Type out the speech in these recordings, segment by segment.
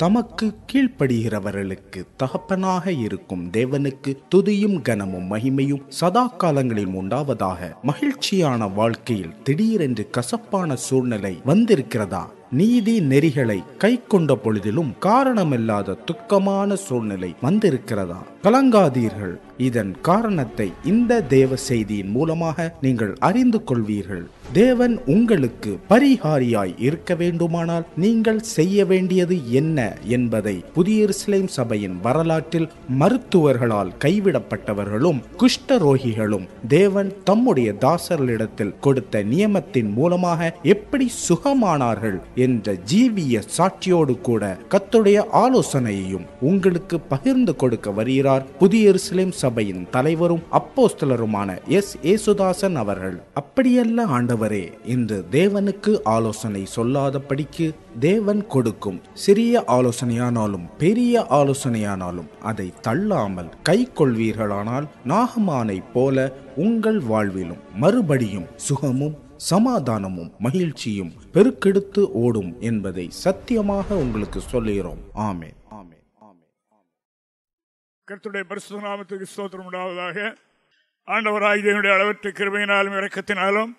தமக்கு கீழ்ப்படுகிறவர்களுக்கு தகப்பனாக இருக்கும் தேவனுக்கு துதியும் கனமும் மகிமையும் சதா காலங்களில் உண்டாவதாக மகிழ்ச்சியான வாழ்க்கையில் திடீரென்று கசப்பான சூழ்நிலை வந்திருக்கிறதா? நீதி நெறிகளை கை கொண்ட பொழுதிலும் காரணமில்லாத துக்கமான சூழ்நிலை வந்திருக்கிறதா? கலங்காதீர்கள். இதன் காரணத்தை இந்த தேவ செய்தியின் மூலமாக நீங்கள் அறிந்து கொள்வீர்கள். தேவன் உங்களுக்கு பரிகாரியாய் இருக்க வேண்டுமானால் நீங்கள் செய்ய வேண்டியது என்ன என்பதை புதிய இஸ்லேம் சபையின் வரலாற்றில் மருத்துவர்களால் கைவிடப்பட்டவர்களும் குஷ்டரோகிகளும் தேவன் தம்முடைய தாசர்களிடத்தில் கொடுத்த நியமத்தின் மூலமாக எப்படி சுகமானார்கள் என்ற ஜீவிய சாட்சியோடு கூட கத்துடைய ஆலோசனையையும் உங்களுக்கு பகிர்ந்து கொடுக்க வருகிறார் புதிய இஸ்லேம் சபையின் தலைவரும் அப்போஸ்தலருமான எஸ் ஏசுதாசன் அவர்கள். அப்படியல்ல ஆண்டவர். என்று தேவனுக்கு ஆலோசனை சொல்லாதபடிக்கு தேவன் கொடுக்கும் சிறிய ஆலோசனையானாலும் பெரிய ஆலோசனையானாலும் அதை தள்ளாமல் கை கொள்வீர்களானால் நாகமானைப் போல உங்கள் வாழ்விலும் மறுபடியும் சுகமும் சமாதானமும் மகிழ்ச்சியும் பெருக்கெடுத்து ஓடும் என்பதை சத்தியமாக உங்களுக்கு சொல்லுகிறோம். ஆமே ஆமே ஆமே கருத்துடைய பரிசுத்த நாமத்துக்கு ஸ்தோத்திரம் உண்டாவதாக. ஆண்டவராகிய தேவனுடைய அளவற்ற கிருமையினாலும் இறக்கத்தினாலும்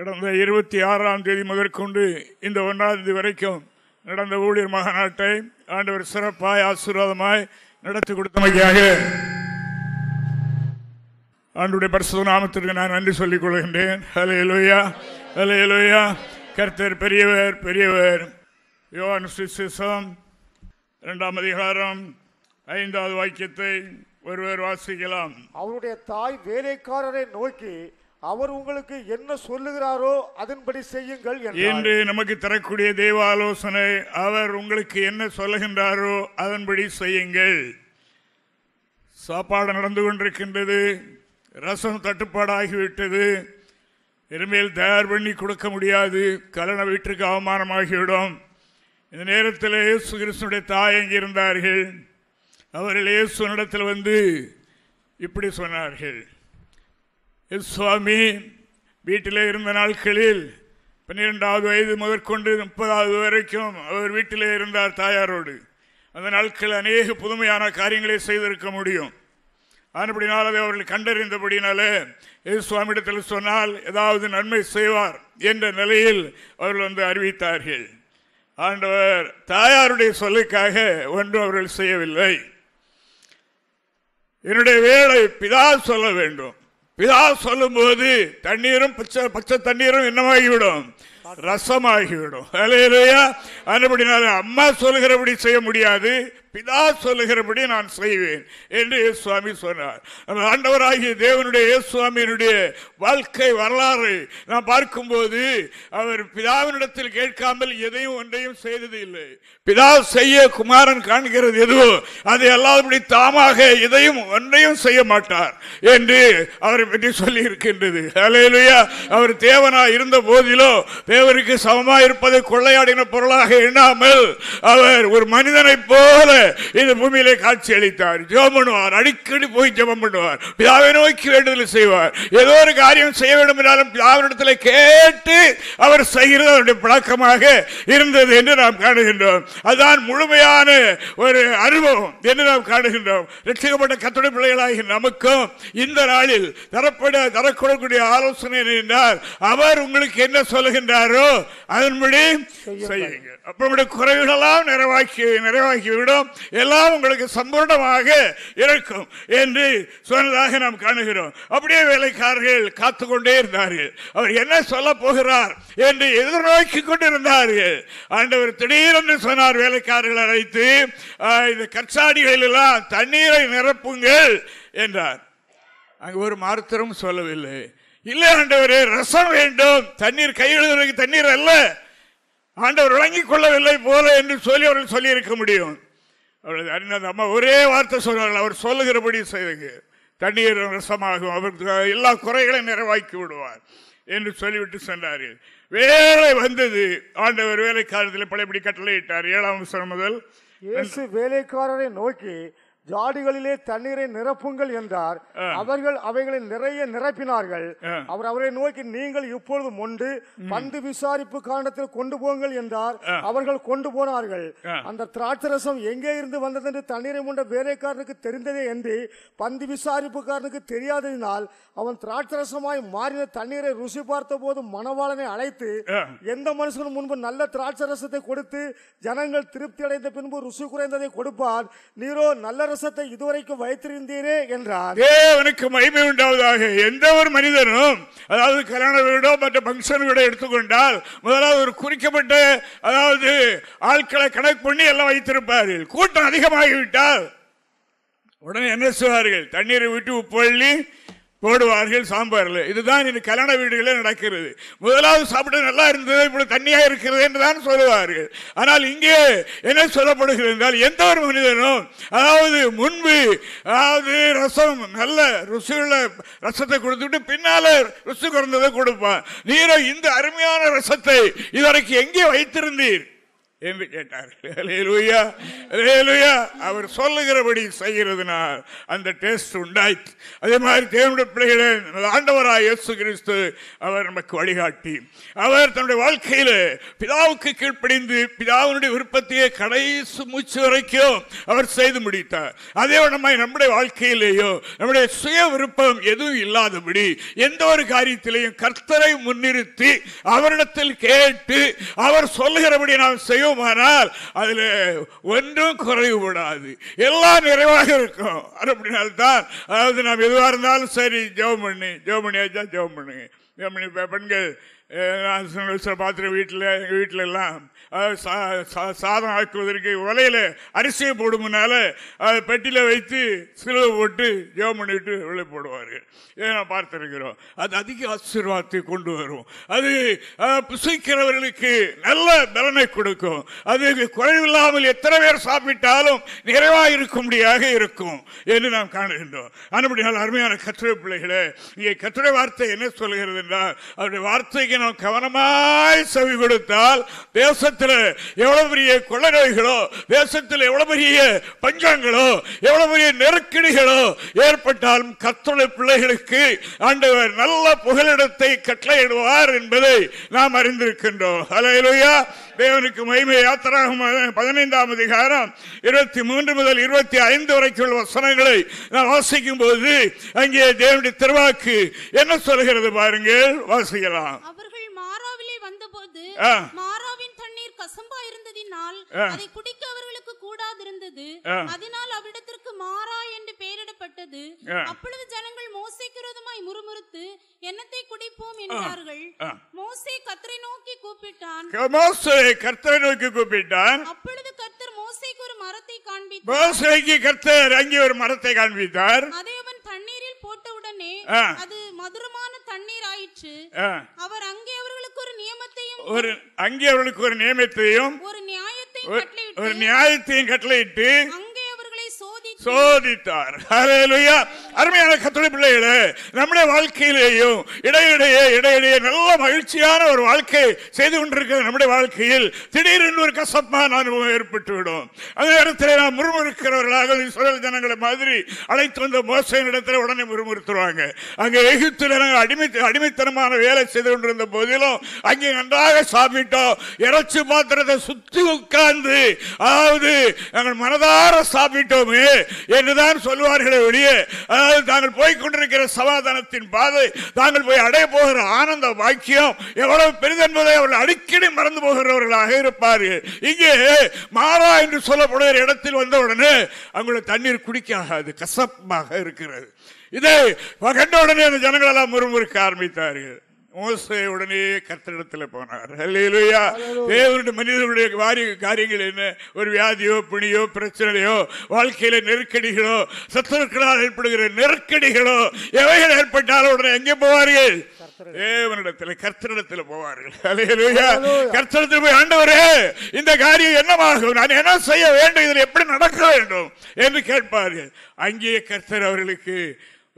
கடந்த இருபத்தி ஆறாம் தேதி முதற்கொண்டு இந்த ஒன்றாம் தேதி வரைக்கும் நடந்த ஊழியர் மாநாட்டை ஆண்டவர் சிறப்பாய் ஆசீர்வாதமாய் நடத்தி கொடுத்தமைக்காக ஆண்டுடைய பரிசு நாமத்திற்கு நான் நன்றி சொல்லிக் கொள்கின்றேன். ஹலே லோயா ஹலே லோயா கர்த்தர் பெரியவர் பெரியவர். யோவான் சுவிசேஷம் இரண்டாம் அதிகாரம் ஐந்தாவது வாக்கியத்தை ஒருவர் வாசிக்கலாம். அவருடைய தாய் வேலைக்காரரை நோக்கி அவர் உங்களுக்கு என்ன சொல்லுகிறாரோ அதன்படி செய்யுங்கள் என்று நமக்கு தரக்கூடிய தேவ ஆலோசனை அவர் உங்களுக்கு என்ன சொல்லுகின்றாரோ அதன்படி செய்யுங்கள். சாப்பாடு நடந்து கொண்டிருக்கின்றது ரசம் தட்டுப்பாடாகிவிட்டது இனிமேல் தயார் பண்ணி கொடுக்க முடியாது கலன வீட்டுக்கு அவமானமாகிவிடும். இந்த நேரத்தில் இயேசு கிருஷ்ணனுடைய தாய் அங்கிருந்தார்கள் அவர்கள் இயேசுனிடத்தில் வந்து இப்படி சொன்னார்கள். சுவாமி வீட்டிலே இருந்த நாட்களில் பன்னிரெண்டாவது வயது முதற்கொண்டு முப்பதாவது வரைக்கும் அவர் வீட்டிலே இருந்தார் தாயாரோடு. அந்த நாட்கள் அநேக புதுமையான காரியங்களை செய்திருக்க முடியும். ஆனபடினால் அதை அவர்கள் கண்டறிந்தபடினாலே இயேசு சுவாமியிடத்தில் சொன்னால் ஏதாவது நன்மை செய்வார் என்ற நிலையில் அவர்கள் வந்து அறிவித்தார்கள். ஆண்டவர் தாயாருடைய சொல்லுக்காக ஒன்றும் அவர்கள் செய்யவில்லை. என்னுடைய வேலை பிதா சொல்ல வேண்டும். பிதா சொல்லும்போது தண்ணீரும் பச்சை பச்சை தண்ணீரும் என்னமாகிவிடும்? ரசமாகிவிடும். அலையிலையா அதுபடினால அம்மா சொல்லுகிறபடி செய்ய முடியாது. பிதா சொல்லுகிறபடி நான் செய்வேன் என்று இயேசு சுவாமி சொன்னார். அந்த ஆண்டவராகிய தேவனுடைய இயேசு சுவாமியினுடைய வாழ்க்கை வரலாறு நான் பார்க்கும்போது அவர் பிதாவினிடத்தில் கேட்காமல் எதையும் ஒன்றையும் செய்தது இல்லை பிதா செய்ய குமாரன் காண்கிறது எதுவோ அது அல்லாதபடி தாமாக எதையும் ஒன்றையும் செய்ய மாட்டார் என்று அவரை பற்றி சொல்லி இருக்கின்றது அலையிலுயா அவர் தேவனா இருந்த போதிலோ தேவருக்கு சமமா இருப்பதை கொள்ளையாடின பொருளாக எண்ணாமல் அவர் ஒரு மனிதனைப் போல இந்த பூமியிலே காட்சி அளித்தார். ஜெபம் பண்ணுவார். அடிக்கடி போய் ஜெபம் பண்ணுவார். பிதாவை நோக்கி வேண்டுதல் செய்வார். ஏதோ ஒரு காரியம் செய்ய வேண்டும் என்றாலும் பிதாவினிடத்தில் கேட்டு அவர் செய்கிறது அவருடைய பழக்கமாக இருந்தது என்று நாம் காணுகின்றோம். அதுதான் முழுமையான ஒரு அனுபவம் என்று நாம் காணுகின்றோம். ரட்சிக்கப்பட்ட கத்துடைய பிள்ளைகளாகி நமக்கும் இந்த நாளில் தரப்பட தரக்கூடக்கூடிய ஆலோசனை என்றால் அவர் உங்களுக்கு என்ன சொல்லுகின்றாரோ அதன்படி செய்யுங்கள். அப்ப உங்களுடைய குறைகளெல்லாம் நிறைவாக்கி நிறைவாக்கிவிடும் எல்லாம் உங்களுக்கு சம்பூர்ணமாக இருக்கும் என்று சொன்னதாக நாம் காணுகிறோம். அப்படியே வேலைக்காரர்கள் காத்து கொண்டே இருந்தார்கள். அவர் என்ன சொல்ல போகிறார் என்று எதிர்நோக்கி கொண்டிருந்தார்கள். ஆண்டவர் திடீரென்று சொன்னார் வேலைக்காரர்கள் அழைத்து இந்த கற்சாடிகளில் எல்லாம் தண்ணீரை நிரப்புங்கள் என்றார். அங்கு ஒரு மாறுத்தரும் சொல்லவில்லை. இல்லை ஆண்டவரே ரசம் வேண்டும். தண்ணீர் கையெழுதுவதற்கு தண்ணீர் அல்ல. ஆண்டவர் விளங்கிக் கொள்ளவில்லை போல என்று சொல்லி அவர்கள் சொல்லி இருக்க முடியும். அவர்கள் அறிந்த அம்மா ஒரே வார்த்தை சொன்னார்கள் அவர் சொல்லுகிறபடி செய்துங்க. தண்ணீர் ரசமாகும். அவருக்கு எல்லா குறைகளையும் நிறைவாக்கி விடுவார் என்று சொல்லிவிட்டு சென்றார்கள். வேலை வந்தது. ஆண்டவர் வேலைக்காரத்தில் பழையபடி கட்டளையிட்டார். ஏழாம் முதல். இயேசு வேலைக்காரரை நோக்கி ஜாடிகளிலே தண்ணீரை நிரப்புங்கள் என்றார். அவர்கள் அவைகளை நிறைய நிரப்பினார்கள். அவர் அவரை நோக்கி நீங்கள் இப்பொழுது மொண்டு பந்து விசாரிப்பு காரணத்தில் கொண்டு போங்கள் என்றார். அவர்கள் கொண்டு போனார்கள். அந்த திராட்சரசம் எங்கே இருந்து வந்தது என்று தண்ணீரை மொண்ட வேலைக்காரனுக்கு தெரிந்ததே என்று பந்து விசாரிப்புக்காரனுக்கு தெரியாததினால் அவன் திராட்சரசமாய் மாறின தண்ணீரை ருசி பார்த்த போது மணவாளனை அழைத்து எந்த மனுஷனும் முன்பு நல்ல திராட்சரசத்தை கொடுத்து ஜனங்கள் திருப்தி அடைந்த பின்பு ருசி குறைந்ததை கொடுப்பார். நீரோ நல்ல ரசத்தை இதுவரைக்கும் வைத்திருந்தீரே என்றார் தேவனுக்கு மகிமை உண்டாவதாக. எந்த ஒரு மனிதனும் அதாவது கல்யாண வீடோ மற்ற பங்கன் வீடோ எடுத்துக்கொண்டால் முதலாவது ஒரு குறிக்கப்பட்ட அதாவது ஆட்களை கணக்கு பண்ணி எல்லாம் வைத்திருப்பார்கள். கூட்டம் அதிகமாகிவிட்டால் உடனே என்ன செய்வார்கள்? தண்ணீரை விட்டு உப்பு போடுவார்கள் சாம்பாரில். இதுதான் இந்த கல்யாண வீடுகளில் நடக்கிறது. முதலாவது சாப்பிட்டு நல்லா இருந்தது இப்படி தண்ணியாக இருக்கிறது என்று தான் சொல்லுவார்கள். ஆனால் இங்கே என்ன சொல்லப்படுகிறது என்றால் எந்த ஒரு மனிதனும் அதாவது முன்பு அதாவது ரசம் நல்ல ருசியுள்ள ரசத்தை கொடுத்துட்டு பின்னால் ருசி குறைந்ததை கொடுப்பான். நீரோ இந்த அருமையான ரசத்தை இதுவரைக்கும் எங்கே வைத்திருந்தீர்? என்று கேட்டார்கள் அல்லேலூயா, அவர் சொல்லுகிறபடி செய்கிறதுனால் அந்த டேஸ்ட் உண்டாயிற்று. அதே மாதிரி தேவனுடைய பிள்ளைகளே ஆண்டவராய் இயேசு கிறிஸ்து அவர் நமக்கு வழிகாட்டி. அவர் தன்னுடைய வாழ்க்கையில பிதாவுக்கு கீழ்ப்படிந்து பிதாவினுடைய விருப்பத்தையே கடைசி மூச்சு வரைக்கும் அவர் செய்து முடித்தார். அதே வண்ணமாய் நம்முடைய வாழ்க்கையிலேயோ நம்முடைய சுய விருப்பம் எதுவும் இல்லாதபடி எந்த ஒரு காரியத்திலையும் கர்த்தரை முன்னிறுத்தி அவரிடத்தில் கேட்டு அவர் சொல்லுகிறபடி நாம் செய்வோமானால் அதுல ஒன்றும் குறைவுபடாது. எல்லாம் நிறைவாக இருக்கும். அப்படின்னால்தான் அதாவது நாம் எதுவாக இருந்தாலும் சரி ஜெபம் பண்ணி ஜெபம் பண்ணியாச்சா ஜெபம் பண்ணுங்க. ஜெபம் பண்ணி பெண்கள் நான் சில சில பார்த்துருக்கேன் வீட்டில் எங்கள் வீட்டிலெல்லாம் சாதம் ஆக்குவதற்கு உலையில் அரிசியை போடும் முன்னால அதை பெட்டியில் வைத்து சிலுவை போட்டு ஜெபம் பண்ணிட்டு உள்ளே போடுவார்கள். இதை நான் பார்த்திருக்கிறோம். அது அதிக ஆசீர்வாதத்தை கொண்டு வரும். அது புசிக்கிறவர்களுக்கு நல்ல பலனை கொடுக்கும். அது குறைவில்லாமல் எத்தனை பேர் சாப்பிட்டாலும் நிறைவாக இருக்கும்படியாக இருக்கும் என்று நாம் காணுகின்றோம். அனுப்பினால் அருமையான கத்துரை பிள்ளைகளே இங்கே கத்துரை வார்த்தை என்ன சொல்கிறது என்றால் அவருடைய வார்த்தைக்கு நாம் கவனமாய் செவி கொடுத்தால் தேசத்தில் எவ்வளவு பெரிய கொள்ள நோய்களோ தேசத்தில் எவ்வளவு பெரிய பஞ்சங்களோ எவ்வளவு பெரிய நெருக்கடிகளோ ஏற்பட்டாலும் கத்துரை பிள்ளைகளுக்கு ஆண்டவர் நல்ல புகலிடத்தை கட்டளையிடுவார் என்பதை நாம் அறிந்திருக்கின்றோம். அலையிலுயா தேவனுக்கு மகிமை யாத்திராகும் பதினைந்தாம் அதிகாரம் இருபத்தி மூன்று முதல் இருபத்தி ஐந்து வரைக்கும் உள்ள வசனங்களை நான் வாசிக்கும் போது அங்கே தேவனுடைய திருவாக்கு என்ன சொல்கிறது பாருங்கள். வாசிக்கலாம். அவர்கள் மாறாவிலே வந்தபோது ஆ. ஆ. அதை குடிக்க அவர்களுக்கு கூடாதிருந்தது. அதனால் அவ்விடத்திற்கு மாறா என்று பெயரிடப்பட்டது. அப்பொழுது ஜனங்கள் மோசேக்கு விரோதமாய் முறுமுறுத்து என்னத்தை குடிப்போம்? என்றார்கள். மோசே கத்தரை நோக்கி கூப்பிட்டான். மோசே கர்த்தரை நோக்கி கூப்பிட்டான். அப்பொழுது கர்த்தர் மோசேக்கு ஒரு மரத்தை காண்பித்தார். மோசைக்கு கர்த்தர் அங்கே ஒரு மரத்தை காண்பித்தார். அதை போட்டவுடனே ஆ. அது மதுரமான தண்ணீர் ஆயிற்று. அவர் அங்கே அவர்களுக்கு ஒரு நியமத்தையும் ஒரு அங்கே அவர்களுக்கு ஒரு நியமத்தையும் ஒரு நியாயத்தையும் ஒரு- நியாயத்தையும் கட்டளையிட்டு அங்கே அவர்களை சோதித்து சோதித்தார். அருமையான கத்தோலிக்க பிள்ளைகளே நம்முடைய வாழ்க்கையிலேயும் இடையிடையே இடையிடையே நல்ல மகிழ்ச்சியான ஒரு வாழ்க்கை செய்து கொண்டிருக்கிற நம்முடைய வாழ்க்கையில் திடீரென்று ஒரு கசப்பான அனுபவம் ஏற்பட்டுவிடும். அந்த நேரத்தில் நாம் முறுமுறுக்கிறவர்களாக இஸ்ரேல் ஜனங்களை மாதிரி அழைத்து வந்த மோசையின் இடத்துல உடனே முறுமுறுத்துருவாங்க அங்கே எகிப்தில் நாங்கள் அடிமை அடிமைத்தனமான வேலை செய்து கொண்டிருந்த போதிலும் அங்கே நன்றாக சாப்பிட்டோம். இறைச்சி பாத்திரத்தை சுத்தி உட்கார்ந்து அதாவது நாங்கள் மனதார சாப்பிட்டோமே என்றுதான் சொல்வார்களே ஒழிய அதாவது தாங்கள் போய் கொண்டிருக்கிற சமாதானத்தின் பாதை தாங்கள் போய் அடைய போகிற ஆனந்த வாக்கியம் எவ்வளவு பெரிதென்பதை அவர்கள் அடிக்கடி மறந்து போகிறவர்களாக இருப்பார்கள். இங்கே மாறா என்று சொல்லப்படுகிற இடத்தில் வந்தவுடனே அவங்களுடைய தண்ணீர் குடிக்காது கசப்பாக இருக்கிறது. இதை கண்ட உடனே அந்த ஜனங்களெல்லாம் முறுமுறுக்க ஆரம்பித்தார்கள். மோசே உடனே கர்த்தரிடத்தில் போனார். அல்லேலூயா தேவனுடைய மனிதனுடைய வாரிய காரியங்கள் என்ன? ஒரு வியாதியோ பிணியோ பிரச்சனையோ வாழ்க்கையில நெருக்கடிகளோ சத்துருக்களால் ஏற்படுகிற நெருக்கடிகளோ எவைகள் ஏற்பட்டாலும் உடனே எங்கே போவார்கள்? தேவனிடத்தில் கர்த்தரிடத்தில் போவார்கள். அல்லேலூயா கர்த்தரிடத்தில் போய் ஆண்டவரே இந்த காரியம் என்னமாகும்? நான் என்ன செய்ய வேண்டும்? இதில் எப்படி நடக்க வேண்டும்? என்று கேட்பார்கள். அங்கேயே கர்த்தர் அவர்களுக்கு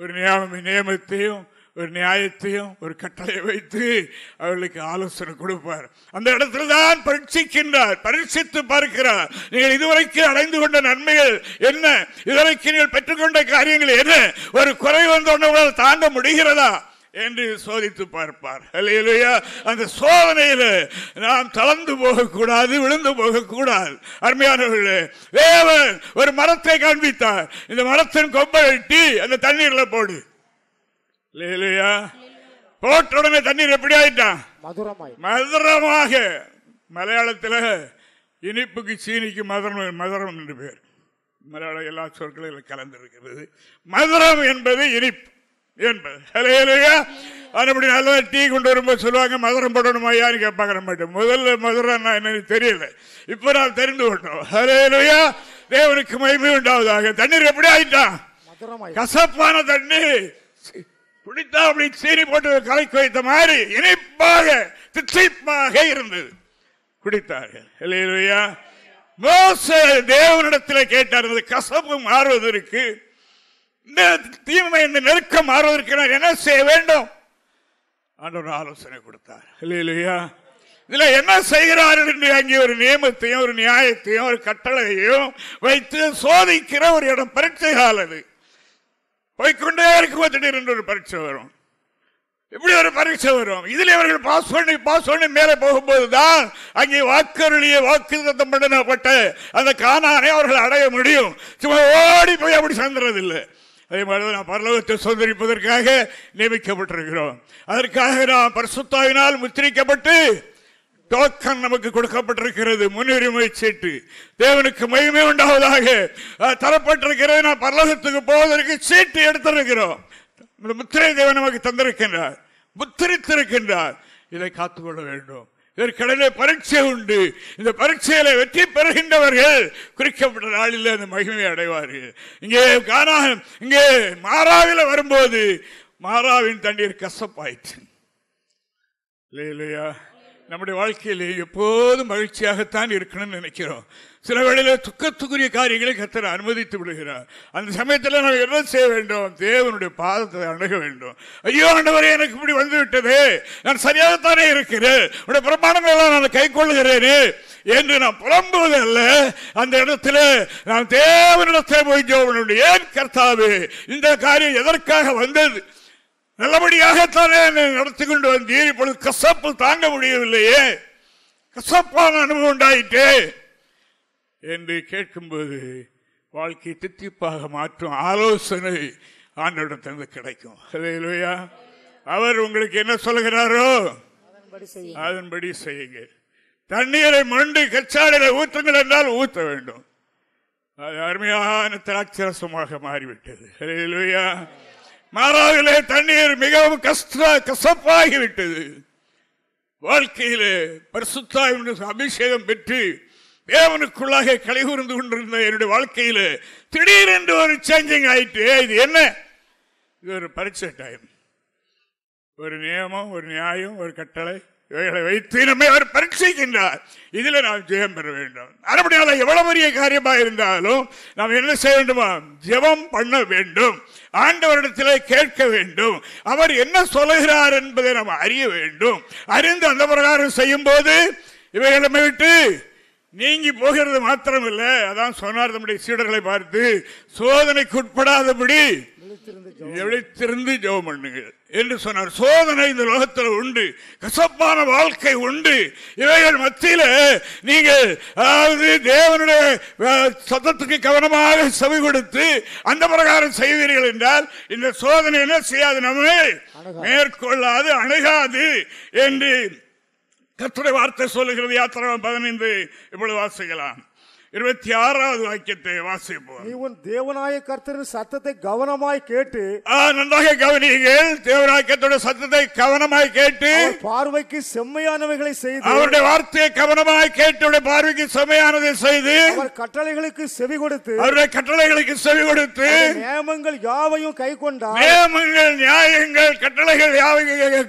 ஒரு நியம நியமத்தையும் ஒரு நியாயத்தையும் ஒரு கட்டளையை வைத்து அவர்களுக்கு ஆலோசனை கொடுப்பார். அந்த இடத்துல தான் பரீட்சிக்கின்றார் பரீட்சித்து பார்க்கிறார். நீங்கள் இதுவரைக்கும் அடைந்து கொண்ட நன்மைகள் என்ன? இதுவரைக்கும் நீங்கள் பெற்றுக்கொண்ட காரியங்கள் என்ன? ஒரு குறை வந்தோடனே தாங்க முடிகிறதா? என்று சோதித்து பார்ப்பார். அல்லேலூயா! அந்த சோதனையில் நாம் தளர்ந்து போகக்கூடாது விழுந்து போகக்கூடாது. அருமையானவர்களே தேவன் ஒரு மரத்தை காண்பித்தார். இந்த மரத்தின் கொம்பை வெட்டி அந்த தண்ணீர்ல போடு. போட்ட உடனே தண்ணீர் எப்படி ஆயிட்டான் மதுரமாய் மதுரமாக. மலையாளத்தில் இனிப்புக்கு சீனிக்கு மதுரம் மதுரம் என்று பேர். மலையாள எல்லா சொற்களிலும் கலந்திருக்கிறது. மதுரம் என்பது இனிப்பு என்பது. அதுபடி நல்லா டீ கொண்டு வரும்போது சொல்லுவாங்க மதுரம் போடணுமா யாரும் கேட்பாங்க மாட்டேன் முதல்ல மதுரம் என்னன்னு தெரியல. இப்ப நான் தெரிந்து கொண்டோம். ஹலேலுயா தேவனுக்கு மகிமை உண்டாவதாக. தண்ணீர் எப்படி ஆயிட்டான் மதுரமாய் கசப்பான தண்ணி குடித்தா அப்படி சீனி போட்டு கலக்கி வைத்த மாதிரி இனிப்பாக திசைப்பாக இருந்தது. குடித்தார்கள். இல்லையா மோச தேவனிடத்தில் கேட்டார் இந்த கசப்பு மாறுவதற்கு இந்த தீமை இந்த நெருக்கம் மாறுவதற்கு நான் என்ன செய்ய வேண்டும்? ஆண்டவர் ஆலோசனை கொடுத்தார். இல்லையா இதுல என்ன செய்கிறார்கள் என்று அங்கே ஒரு நியமத்தையும் ஒரு நியாயத்தையும் ஒரு கட்டளையையும் வைத்து சோதிக்கிற ஒரு இடம் பரீட்சை கால் போய்கொண்டே போய்க்கொண்டே இருக்கும் திடீரென்று ஒரு பரீட்சை வரும். இப்படி ஒரு பரீட்சை வரும். இதில் இவர்கள் பாஸ் பண்ணி பாஸ் பண்ணி மேலே போகும்போது தான் அங்கே வாக்கருளிய வாக்கு பண்ணப்பட்ட அந்த காணானை அவர்கள் அடைய முடியும். சும்மா ஓடி போய் அப்படி சேர்ந்துறதில்லை அதே மாதிரி நாம் பரலோகத்தை சுதந்திரிப்பதற்காக நியமிக்கப்பட்டிருக்கிறோம். அதற்காக நாம் பரிசுத்தாவினால் முத்திரிக்கப்பட்டு டோக்கன் நமக்கு கொடுக்கப்பட்டிருக்கிறது. முன்னுரிமை சீட்டு. தேவனுக்கு மகிமை உண்டாவதாக தரப்பட்டிருக்கிறது. நான் பரலோகத்துக்கு போவதற்கு சீட்டு எடுத்திருக்கிறோம். இந்த முத்திரை தேவன் நமக்கு தந்திருக்கின்றார். முத்திரித்திருக்கின்றார். இதை காத்துக்கொள்ள வேண்டும். இதற்கிடையிலே பரீட்சை உண்டு. இந்த பரீட்சையில வெற்றி பெறுகின்றவர்கள் குறிக்கப்பட்ட நாளில் அந்த மகிமை அடைவார்கள். இங்கே காணா இங்கே மாறாவில் வரும்போது மாறாவின் தண்ணீர் கசப்பாயிற்று. இல்லையா நம்முடைய வாழ்க்கையில் எப்போதும் மகிழ்ச்சியாகத்தான் இருக்கணும்னு நினைக்கிறோம். சில வேளையில் துக்கத்துக்குரிய காரியங்களை கத்தர் அனுமதித்து விடுகிறார். அந்த சமயத்தில் நாம் என்ன செய்ய வேண்டும்? தேவனுடைய பாதத்தை அணுக வேண்டும். ஐயோ ஆண்டவரே எனக்கு இப்படி வந்து விட்டது நான் சரியாகத்தானே இருக்கிறேன். உடைய பிரமாணங்களெல்லாம் நான் கை கொள்ளுகிறேனே என்று நான் புலம்புவது அல்ல அந்த இடத்துல நான் தேவனிடத்தை போய் ஜோவனுடைய ஏன் கர்த்தாவே இந்த காரியம் எதற்காக வந்தது? நல்லபடியாகத்தானே நடத்தி கொண்டு வந்தீர். இப்பொழுது கசப்பு தாங்க முடியவில்லையே. கசப்பான அனுபவம் உண்டாயிட்டே என்று கேட்கும்போது வாழ்க்கை தித்திப்பாக மாற்றும் ஆலோசனை ஆண்டோடத்திலிருந்து கிடைக்கும். அல்லேலூயா அவர் உங்களுக்கு என்ன சொல்கிறாரோ அதன்படி செய்யும் அதன்படி செய்யுங்க தண்ணீரை மண்டு கச்சாடில ஊற்றுங்கள் என்றால் ஊற்ற வேண்டும். அது அருமையான திராட்சரசமாக மாறிவிட்டது. அல்லேலூயா மாறாவிலே தண்ணீர் மிகவும் கஷ்ட கசப்பாகிவிட்டது. வாழ்க்கையிலே பரிசுத்தாவின் அபிஷேகம் பெற்று தேவனுக்குள்ளாக கலைகூர்ந்து கொண்டிருந்த என்னுடைய வாழ்க்கையிலே திடீரென்று ஒரு சேஞ்சிங் ஆயிட்டு இது என்ன? இது ஒரு பரீட்சை டைம் ஒரு நியமம் ஒரு நியாயம் ஒரு கட்டளை. இவைகளை வைத்து நம்மை அவர் பரீட்சிக்கின்றார். இதில் நாம் ஜெயம் பெற வேண்டும். அதுபடியால எவ்வளவு பெரிய காரியமாக இருந்தாலும் நாம் என்ன செய்ய வேண்டுமா? ஜெபம் பண்ண வேண்டும். ஆண்டவரிடத்தில் கேட்க வேண்டும். அவர் என்ன சொல்லுகிறார் என்பதை நாம் அறிய வேண்டும். அறிந்து அந்த பிரகாரம் செய்யும் போது இவைகளை விட்டு நீங்கி போகிறது மாத்திரமில்லை. அதான் சொன்னார் நம்முடைய சீடர்களை பார்த்து சோதனைக்கு உட்படாதபடி விழித்திருந்து ஜெபம் பண்ணுங்கள் என்று சொன்னார். சோதனை இந்த லோகத்தில் உண்டு. கசப்பான வாழ்க்கை உண்டு. இவைகள் மத்தியில நீங்கள் அதாவது தேவனுடைய சத்தத்துக்கு கவனமாக செவி கொடுத்து அந்த பிரகாரம் செய்வீர்கள் என்றால் இந்த சோதனை என்ன செய்யாது நம்மை? மேற்கொள்ளாது அணுகாது என்று கர்த்தருடைய வார்த்தை சொல்லுகிறது. யாத்திரம் பதினைந்து இப்பொழுது வாசிக்கலாம். இருபத்தி ஆறாவது வாக்கியத்தை வாசிப்போம். உன் தேவனாய கர்த்தரின் சத்தத்தை கவனமாய் கேட்டு நன்றாக கவனியுங்கள். தேவராக்கியத்தோட சத்தத்தை கவனமாய் கேட்டு பார்வைக்கு செம்மையானவைகளை செய்து அவருடைய வார்த்தையை கவனமாய் கேட்டு பார்வைக்கு செமையானதை செய்து அவர் கட்டளைகளுக்கு செவி கொடுத்து அவருடைய கட்டளைகளுக்கு செவி கொடுத்து நியமங்கள் யாவையும் கை கொண்டார் நியமங்கள் நியாயங்கள் கட்டளைகள் யாவைகள்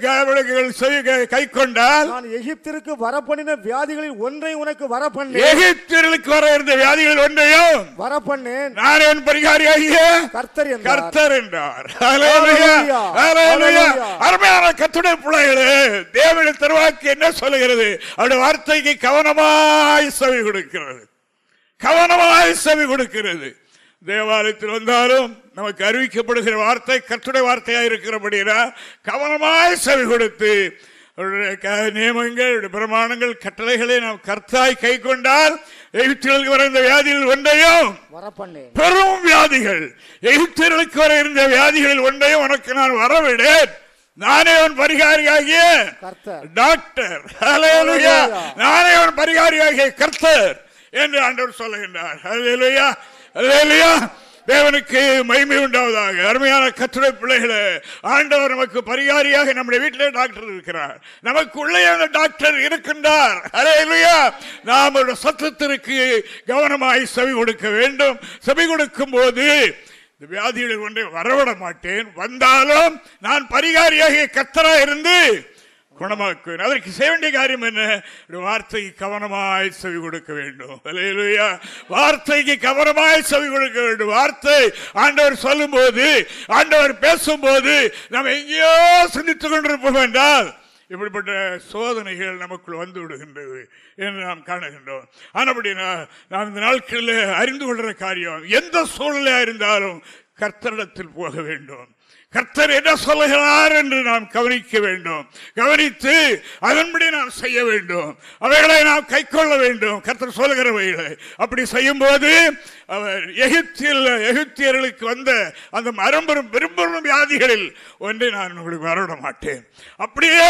கை கொண்டால் நான் எகிப்திற்கு வரப்பண்ணின வியாதிகளில் ஒன்றை உனக்கு வரப்பண்ணேன் எகிப்தியர்களுக்கு வர இருந்த வியாதிகள் ஒன்றையும் வர பண்ணேன் நான் என் பரிகாரியாகிய கர்த்தர் என்றார். கர்த்தர். அருமையான கத்துடைய பிள்ளைகளே தேவனுடைய திருவாக்கு என்ன சொல்லுகிறது? அவருடைய வார்த்தைக்கு கவனமாய் செவி கொடுக்கிறது. கவனமாய் செவி கொடுக்கிறது. தேவாலயத்தில் வந்தாலும் நமக்கு அறிவிக்கப்படுகிற வார்த்தை கத்துடைய வார்த்தையாக இருக்கிறபடியா கவனமாய் செவி கொடுத்து அவருடைய நியமங்கள் பிரமாணங்கள் கட்டளைகளை நாம் கர்த்தாய் கை கொண்டால் எகிப்தியர்களுக்கு வர இந்த வியாதியில் ஒன்றையும் பெரும் வியாதிகள். எகிப்தியர்களுக்கு வர இருந்த வியாதிகளில் ஒன்றையும் உனக்கு நான் வரவிடேன். நானே உன் பரிகாரியாகிய டாக்டர். நானே உன் பரிகாரியாகிய கர்த்தர் என்று ஆண்டவர் சொல்லுகின்றார். தேவனுக்கு மகிமை உண்டாவதாக. அருமையான கத்துரை பிள்ளைகளே ஆண்டவர் நமக்கு பரிகாரியாக நம்முடைய வீட்டிலே டாக்டர் இருக்கிறார். நமக்கு உள்ளே அந்த டாக்டர் இருக்கின்றார். ஹalleluya. நாம் சத்தத்திற்கு கவனமாய் செவி கொடுக்க வேண்டும். செவி கொடுக்கும் போது இந்த வியாதிகளில் ஒன்றை வரவிட மாட்டேன். வந்தாலும் நான் பரிகாரியாக கத்தரா இருந்து குணமாக்குவேன். அதற்கு செய்ய வேண்டிய காரியம் என்ன? ஒரு வார்த்தைக்கு கவனமாய் செவி கொடுக்க வேண்டும். அல்லேலூயா. வார்த்தைக்கு கவனமாய் செவி கொடுக்க வேண்டும். வார்த்தை ஆண்டவர் சொல்லும் போது ஆண்டவர் பேசும்போது நாம் எங்கேயோ சிந்தித்துக் கொண்டிருப்போம் என்றால் இப்படிப்பட்ட சோதனைகள் நமக்குள் வந்து விடுகின்றது என்று நாம் காணுகின்றோம். ஆனபடினா நாம் இந்த நாட்களில் அறிந்து கொள்கிற காரியம் எந்த சூழ்நிலையாக இருந்தாலும் கர்த்தரிடத்தில் போக வேண்டும். கர்த்தர் என்ன சொல்லுகிறார் என்று நாம் கவனிக்க வேண்டும். கவனித்து அதன்படி நாம் செய்ய வேண்டும். அவைகளை நாம் கைக்கொள்ள வேண்டும். கர்த்தர் சொல்லுகிறவைகளை. அப்படி செய்யும் போது அவர் எகிப்தியில் எகிப்தியர்களுக்கு வந்த அந்த மரம்பெரும் பெரும்பெரும் வியாதிகளில் ஒன்றை நான் உங்களுக்கு வரவிட மாட்டேன் அப்படியே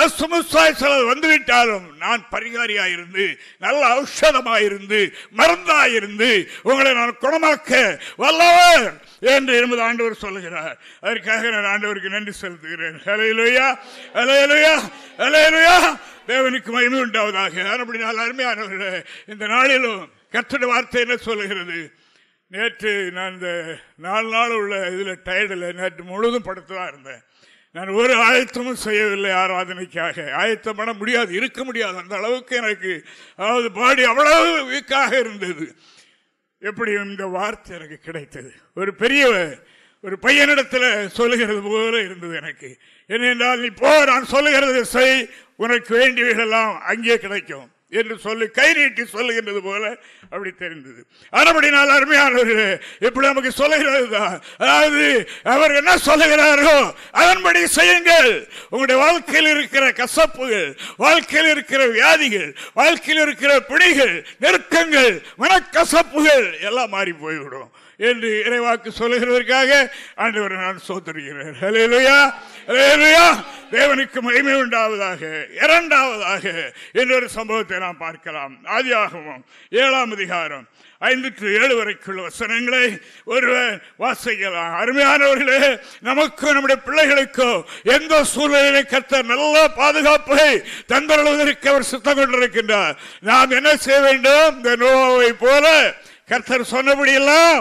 அசுமுசாய் சிலர் வந்துவிட்டாலும் நான் பரிகாரியாயிருந்து நல்ல ஔஷதமாயிருந்து மருந்தாயிருந்து உங்களை நான் குணமாக்க வல்லவர். என்று என்பது ஆண்டவர் சொல்லுகிறார். அதற்காக நான் ஆண்டவருக்கு நன்றி செலுத்துகிறேன். அலையலுயா அலையலுயா அலையலுயா தேவனுக்கு மகிமை உண்டாவதாக. அப்படினால் அருமையானவர்களே இந்த நாளிலும் கற்றட வார்த்தை என்ன சொல்லுகிறது? நேற்று நான் இந்த நாலு நாள் உள்ள இதில் டயர்டில் நேற்று முழுவதும் படுத்து தான் இருந்தேன். நான் ஒரு ஆயத்தமும் செய்யவில்லை ஆராதனைக்காக. ஆயத்தம் பண்ண முடியாது இருக்க முடியாது. அந்த அளவுக்கு எனக்கு அதாவது பாடி அவ்வளவு வீக்காக இருந்தது. எப்படி இந்த வார்த்தை எனக்கு கிடைத்தது. ஒரு பெரிய ஒரு பையனிடத்தில் சொல்லுகிறது போல இருந்தது எனக்கு. ஏனென்றால் நீ போ நான் சொல்லுகிறது செய் உனக்கு வேண்டியவைகளெல்லாம் அங்கே கிடைக்கும். என்று சொல்லி கை நீட்டி சொல்லுகின்றது போல அப்படி தெரிந்தது. அதுபடினால் அருமையானவர்கள் இப்படி நமக்கு சொல்லுகிறது தான் அதாவது அவர் என்ன சொல்லுகிறாரோ அதன்படி செய்யுங்கள். உங்களுடைய வாழ்க்கையில் இருக்கிற கசப்புகள் வாழ்க்கையில் இருக்கிற வியாதிகள் வாழ்க்கையில் இருக்கிற பிணிகள் நெருக்கங்கள் மனக்கசப்புகள் எல்லாம் மாறி போய்விடும் என்று இறைவாக்கு சொல்லுகிறதற்காக ஆண்டவர் நான் சோதரிகிறேன் ஹலோ ஹalleluya தேவனுக்கு மகிமை உண்டாவதாக. இரண்டாவதாக இன்னொரு சம்பவத்தை நாம் பார்க்கலாம். ஆதியாகவும் ஏழாம் அதிகாரம் ஐந்து டு ஏழு வரைக்குள்ள வசனங்களை ஒருவர் வாசிக்கலாம். அருமையானவர்களே நமக்கும் நம்முடைய பிள்ளைகளுக்கோ எந்த சூழ்நிலையில கத்த நல்ல பாதுகாப்பை தந்தருவதற்கு அவர் சுத்தம் கொண்டிருக்கின்றார். நாம் என்ன செய்ய வேண்டும்? இந்த நோவை போல கர்த்தர் சொன்னபடி எல்லாம்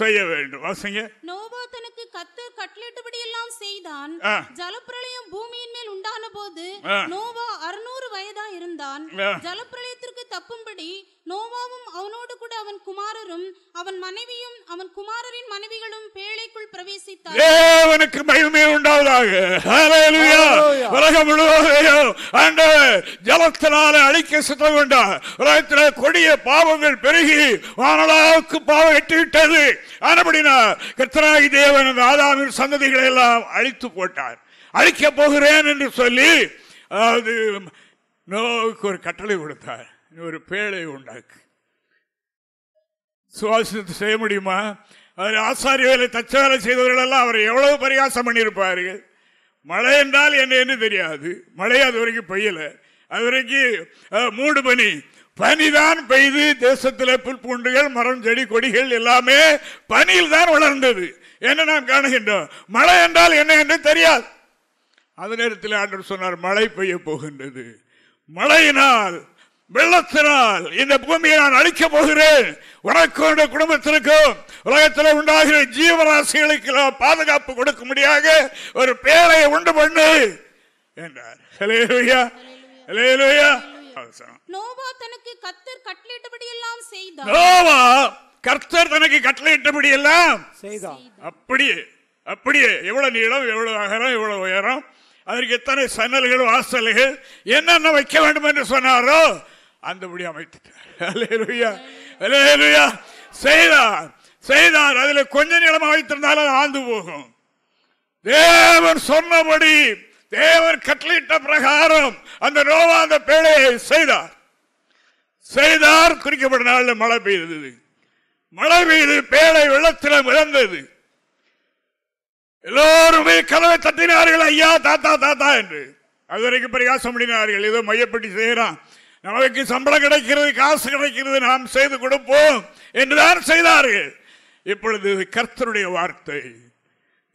செய்ய வேண்டும். வாசிங்க. நோவா தனக்கு கத்தர் கட்டளிட்டபடி எல்லாம் செய்தான். ஜலப்பிரளயம் பூமியின் மேல் உண்டான போது. நோவா அறுநூறு வயதா இருந்தான். ஜலப்பிரளயத்திற்கு தப்பும்படி நோவாவும் அவனோடு கூட அவன் குமாரரும் அவன் மனைவியும் அவன் குமாரரின் மனைவிகளும் பேழைக்குள் பிரவேசித்தார். தேவனுக்கு மகிமை உண்டாவதாக. உலகம் முழுவதையும் ஆண்டவர் ஜலத்தினால அழிக்க சுத்தம் கொண்டார். உலகத்தில் கொடிய பாவங்கள் பெருகி வானலாவுக்கு பாவம் எட்டிவிட்டது ஆனபடினார் கர்த்தராகி தேவன் அந்த ஆதாமின் சந்ததிகளை எல்லாம் அழித்து போட்டார். அழிக்க போகிறேன் என்று சொல்லி அதாவது நோவுக்கு ஒரு கட்டளை கொடுத்தார். ஒரு பேழை உண்டாக்கு. சுவாசத்தை செய்ய முடியுமா? அவர் ஆசாரிய வேலை தச்ச வேலை செய்தவர்கள் எல்லாம் எவ்வளவு பரிகாசம் பண்ணியிருப்பார்கள்? மழை என்றால் என்ன என்று தெரியாது. மழை அது வரைக்கும் பெய்யலை. அது வரைக்கும் மூடு பனி. பனிதான் பெய்து தேசத்தில் புல் பூண்டுகள் மரம் செடி கொடிகள் எல்லாமே பனியில் தான் வளர்ந்தது. என்ன நாம் காணுகின்றோம்? மழை என்றால் என்ன என்று தெரியாது. அந்த நேரத்தில் ஆண்டவர் சொன்னார் மழை பெய்ய போகின்றது. மழையினால் வெள்ளத்தினால் இந்த பூமியை நான் அழிக்கப் போகிறேன். உனக்கும் குடும்பத்திற்கும் உலகத்தில் உண்டாகிற ஜீவராசிகளுக்கு பாதுகாப்பு கொடுக்க முடியாத ஒரு பேரை உண்டு பண்ணு என்றார். நோவா தனக்கு கத்தர் கட்டளையிட்டபடி எல்லாம் செய்தார். நோவா கர்த்தர் தனக்கு கட்டளையிட்டபடி எல்லாம் செய்தான் அப்படியே அப்படியே எவ்வளவு நீளம் எவ்வளவு அகலம் எவ்வளவு உயரம் அதற்கு எத்தனை சன்னல்கள் வாசல்கள் என்னென்ன வைக்க வேண்டும் என்று சொன்னாரோ அந்தபடி அமைத்துட்டார். அல்லேலூயா. அல்லேலூயா. செய்தார் செய்தார். அதுல கொஞ்ச நிலமா வைத்திருந்தாலும் அது ஆந்து போகும். தேவன் சொன்னபடி தேவர் கட்டளிட்ட பிரகாரம் அந்த நோவா அந்த பேழையை செய்தார். செய்தார் குறிக்கப்பட்ட நாளில் மழை பெய்தது. மழை பெய்து பேழை வெள்ளத்தில் மிதந்தது எல்லோருமே கதவை தட்டினார்கள் ஐயா தாத்தா தாத்தா என்று. அது வரைக்கும் பிரயாசம் பண்ணினார்கள். ஏதோ மையப்பட்டி செய்கிறான் நமக்கு சம்பளம் கிடைக்கிறது காசு கிடைக்கிறது நாம் செய்து கொடுப்போம் என்றுதான் செய்தார்கள். இப்பொழுது கர்த்தருடைய வார்த்தை.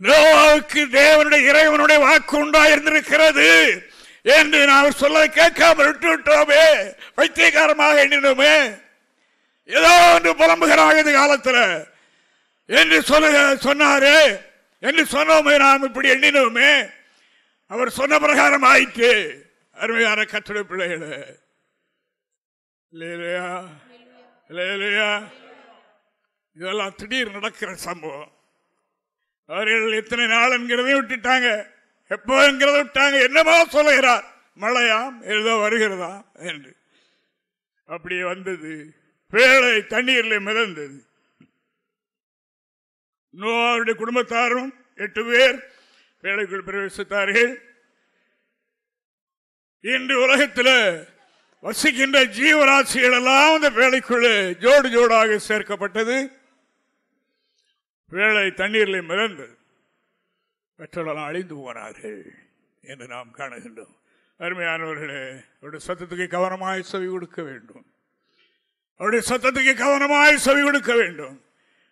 நோவாவுக்கு தேவனுடைய இறைவனுடைய வாக்கு உண்டாயிருந்திருக்கிறது என்று நாம் சொல்ல கேட்காமல் விட்டு விட்டோமே வைத்தியகாரமாக எண்ணினோமே. ஏதோ ஒன்று புலம்புகிறாங்க இந்த காலத்தில். என்று சொல்லுக சொன்னாரே. என்று சொன்னோமே நாம் இப்படி எண்ணினோமே. அவர் சொன்ன பிரகாரம் ஆயிற்று. அருமையான கட்டுரை பிள்ளைகளே. இல்லையா இல்லையா இதெல்லாம் திடீர் நடக்கிற சம்பவம். அவர்கள் எத்தனை நாள் என்கிறதையும் விட்டுட்டாங்க. எப்போங்கிறத விட்டாங்க? என்னமோ சொல்லுகிறார். மழையாம் ஏதோ வருகிறதா என்று. அப்படியே வந்தது. பேழை தண்ணீரில் மிதந்தது. நோவாவுடைய குடும்பத்தாரும் எட்டு பேர் பேழைக்குள் பிரவேசித்தார்கள். இன்று உலகத்தில் வசிக்கின்ற ஜீவராசிகள் எல்லாம் அந்த பேழைக்குள்ளே ஜோடு ஜோடாக சேர்க்கப்பட்டது. பேழை தண்ணீரில் மிதந்து பெற்றோரெல்லாம் அழிந்து போனார்கள் என்று நாம் காணுகின்றோம். அருமையானவர்களே அவருடைய சத்தத்துக்கு கவனமாய் செவி கொடுக்க வேண்டும். அவருடைய சத்தத்துக்கு கவனமாய் செவி கொடுக்க வேண்டும்.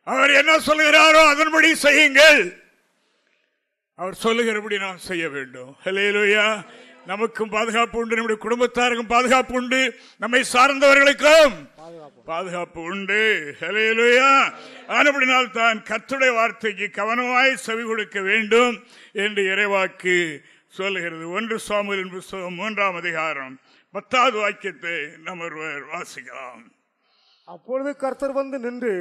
அவர் என்ன சொல்லுகிறாரோ அதன்படி செய்யுங்கள். அவர் சொல்லுகிறபடி நாம் செய்ய வேண்டும். ஹலேலுயா நமக்கும் பாதுகாப்பு உண்டு நம்முடைய குடும்பத்தாருக்கும் பாதுகாப்பு உண்டு நம்மை சார்ந்தவர்களுக்கும். பாதுகாப்பு உண்டு. ஹலேலுயா ஆனபடினால் தான் கத்துடைய வார்த்தைக்கு கவனமாய் செவி கொடுக்க வேண்டும் என்று இறைவாக்கு சொல்லுகிறது. ஒன்று சுவாமியின் புஸ்தகம் மூன்றாம் அதிகாரம் பத்தாவது வாக்கியத்தை நம்ம ஒருவர் வாசிக்கலாம். அப்பொழுது கர்த்தர் வந்து நின்று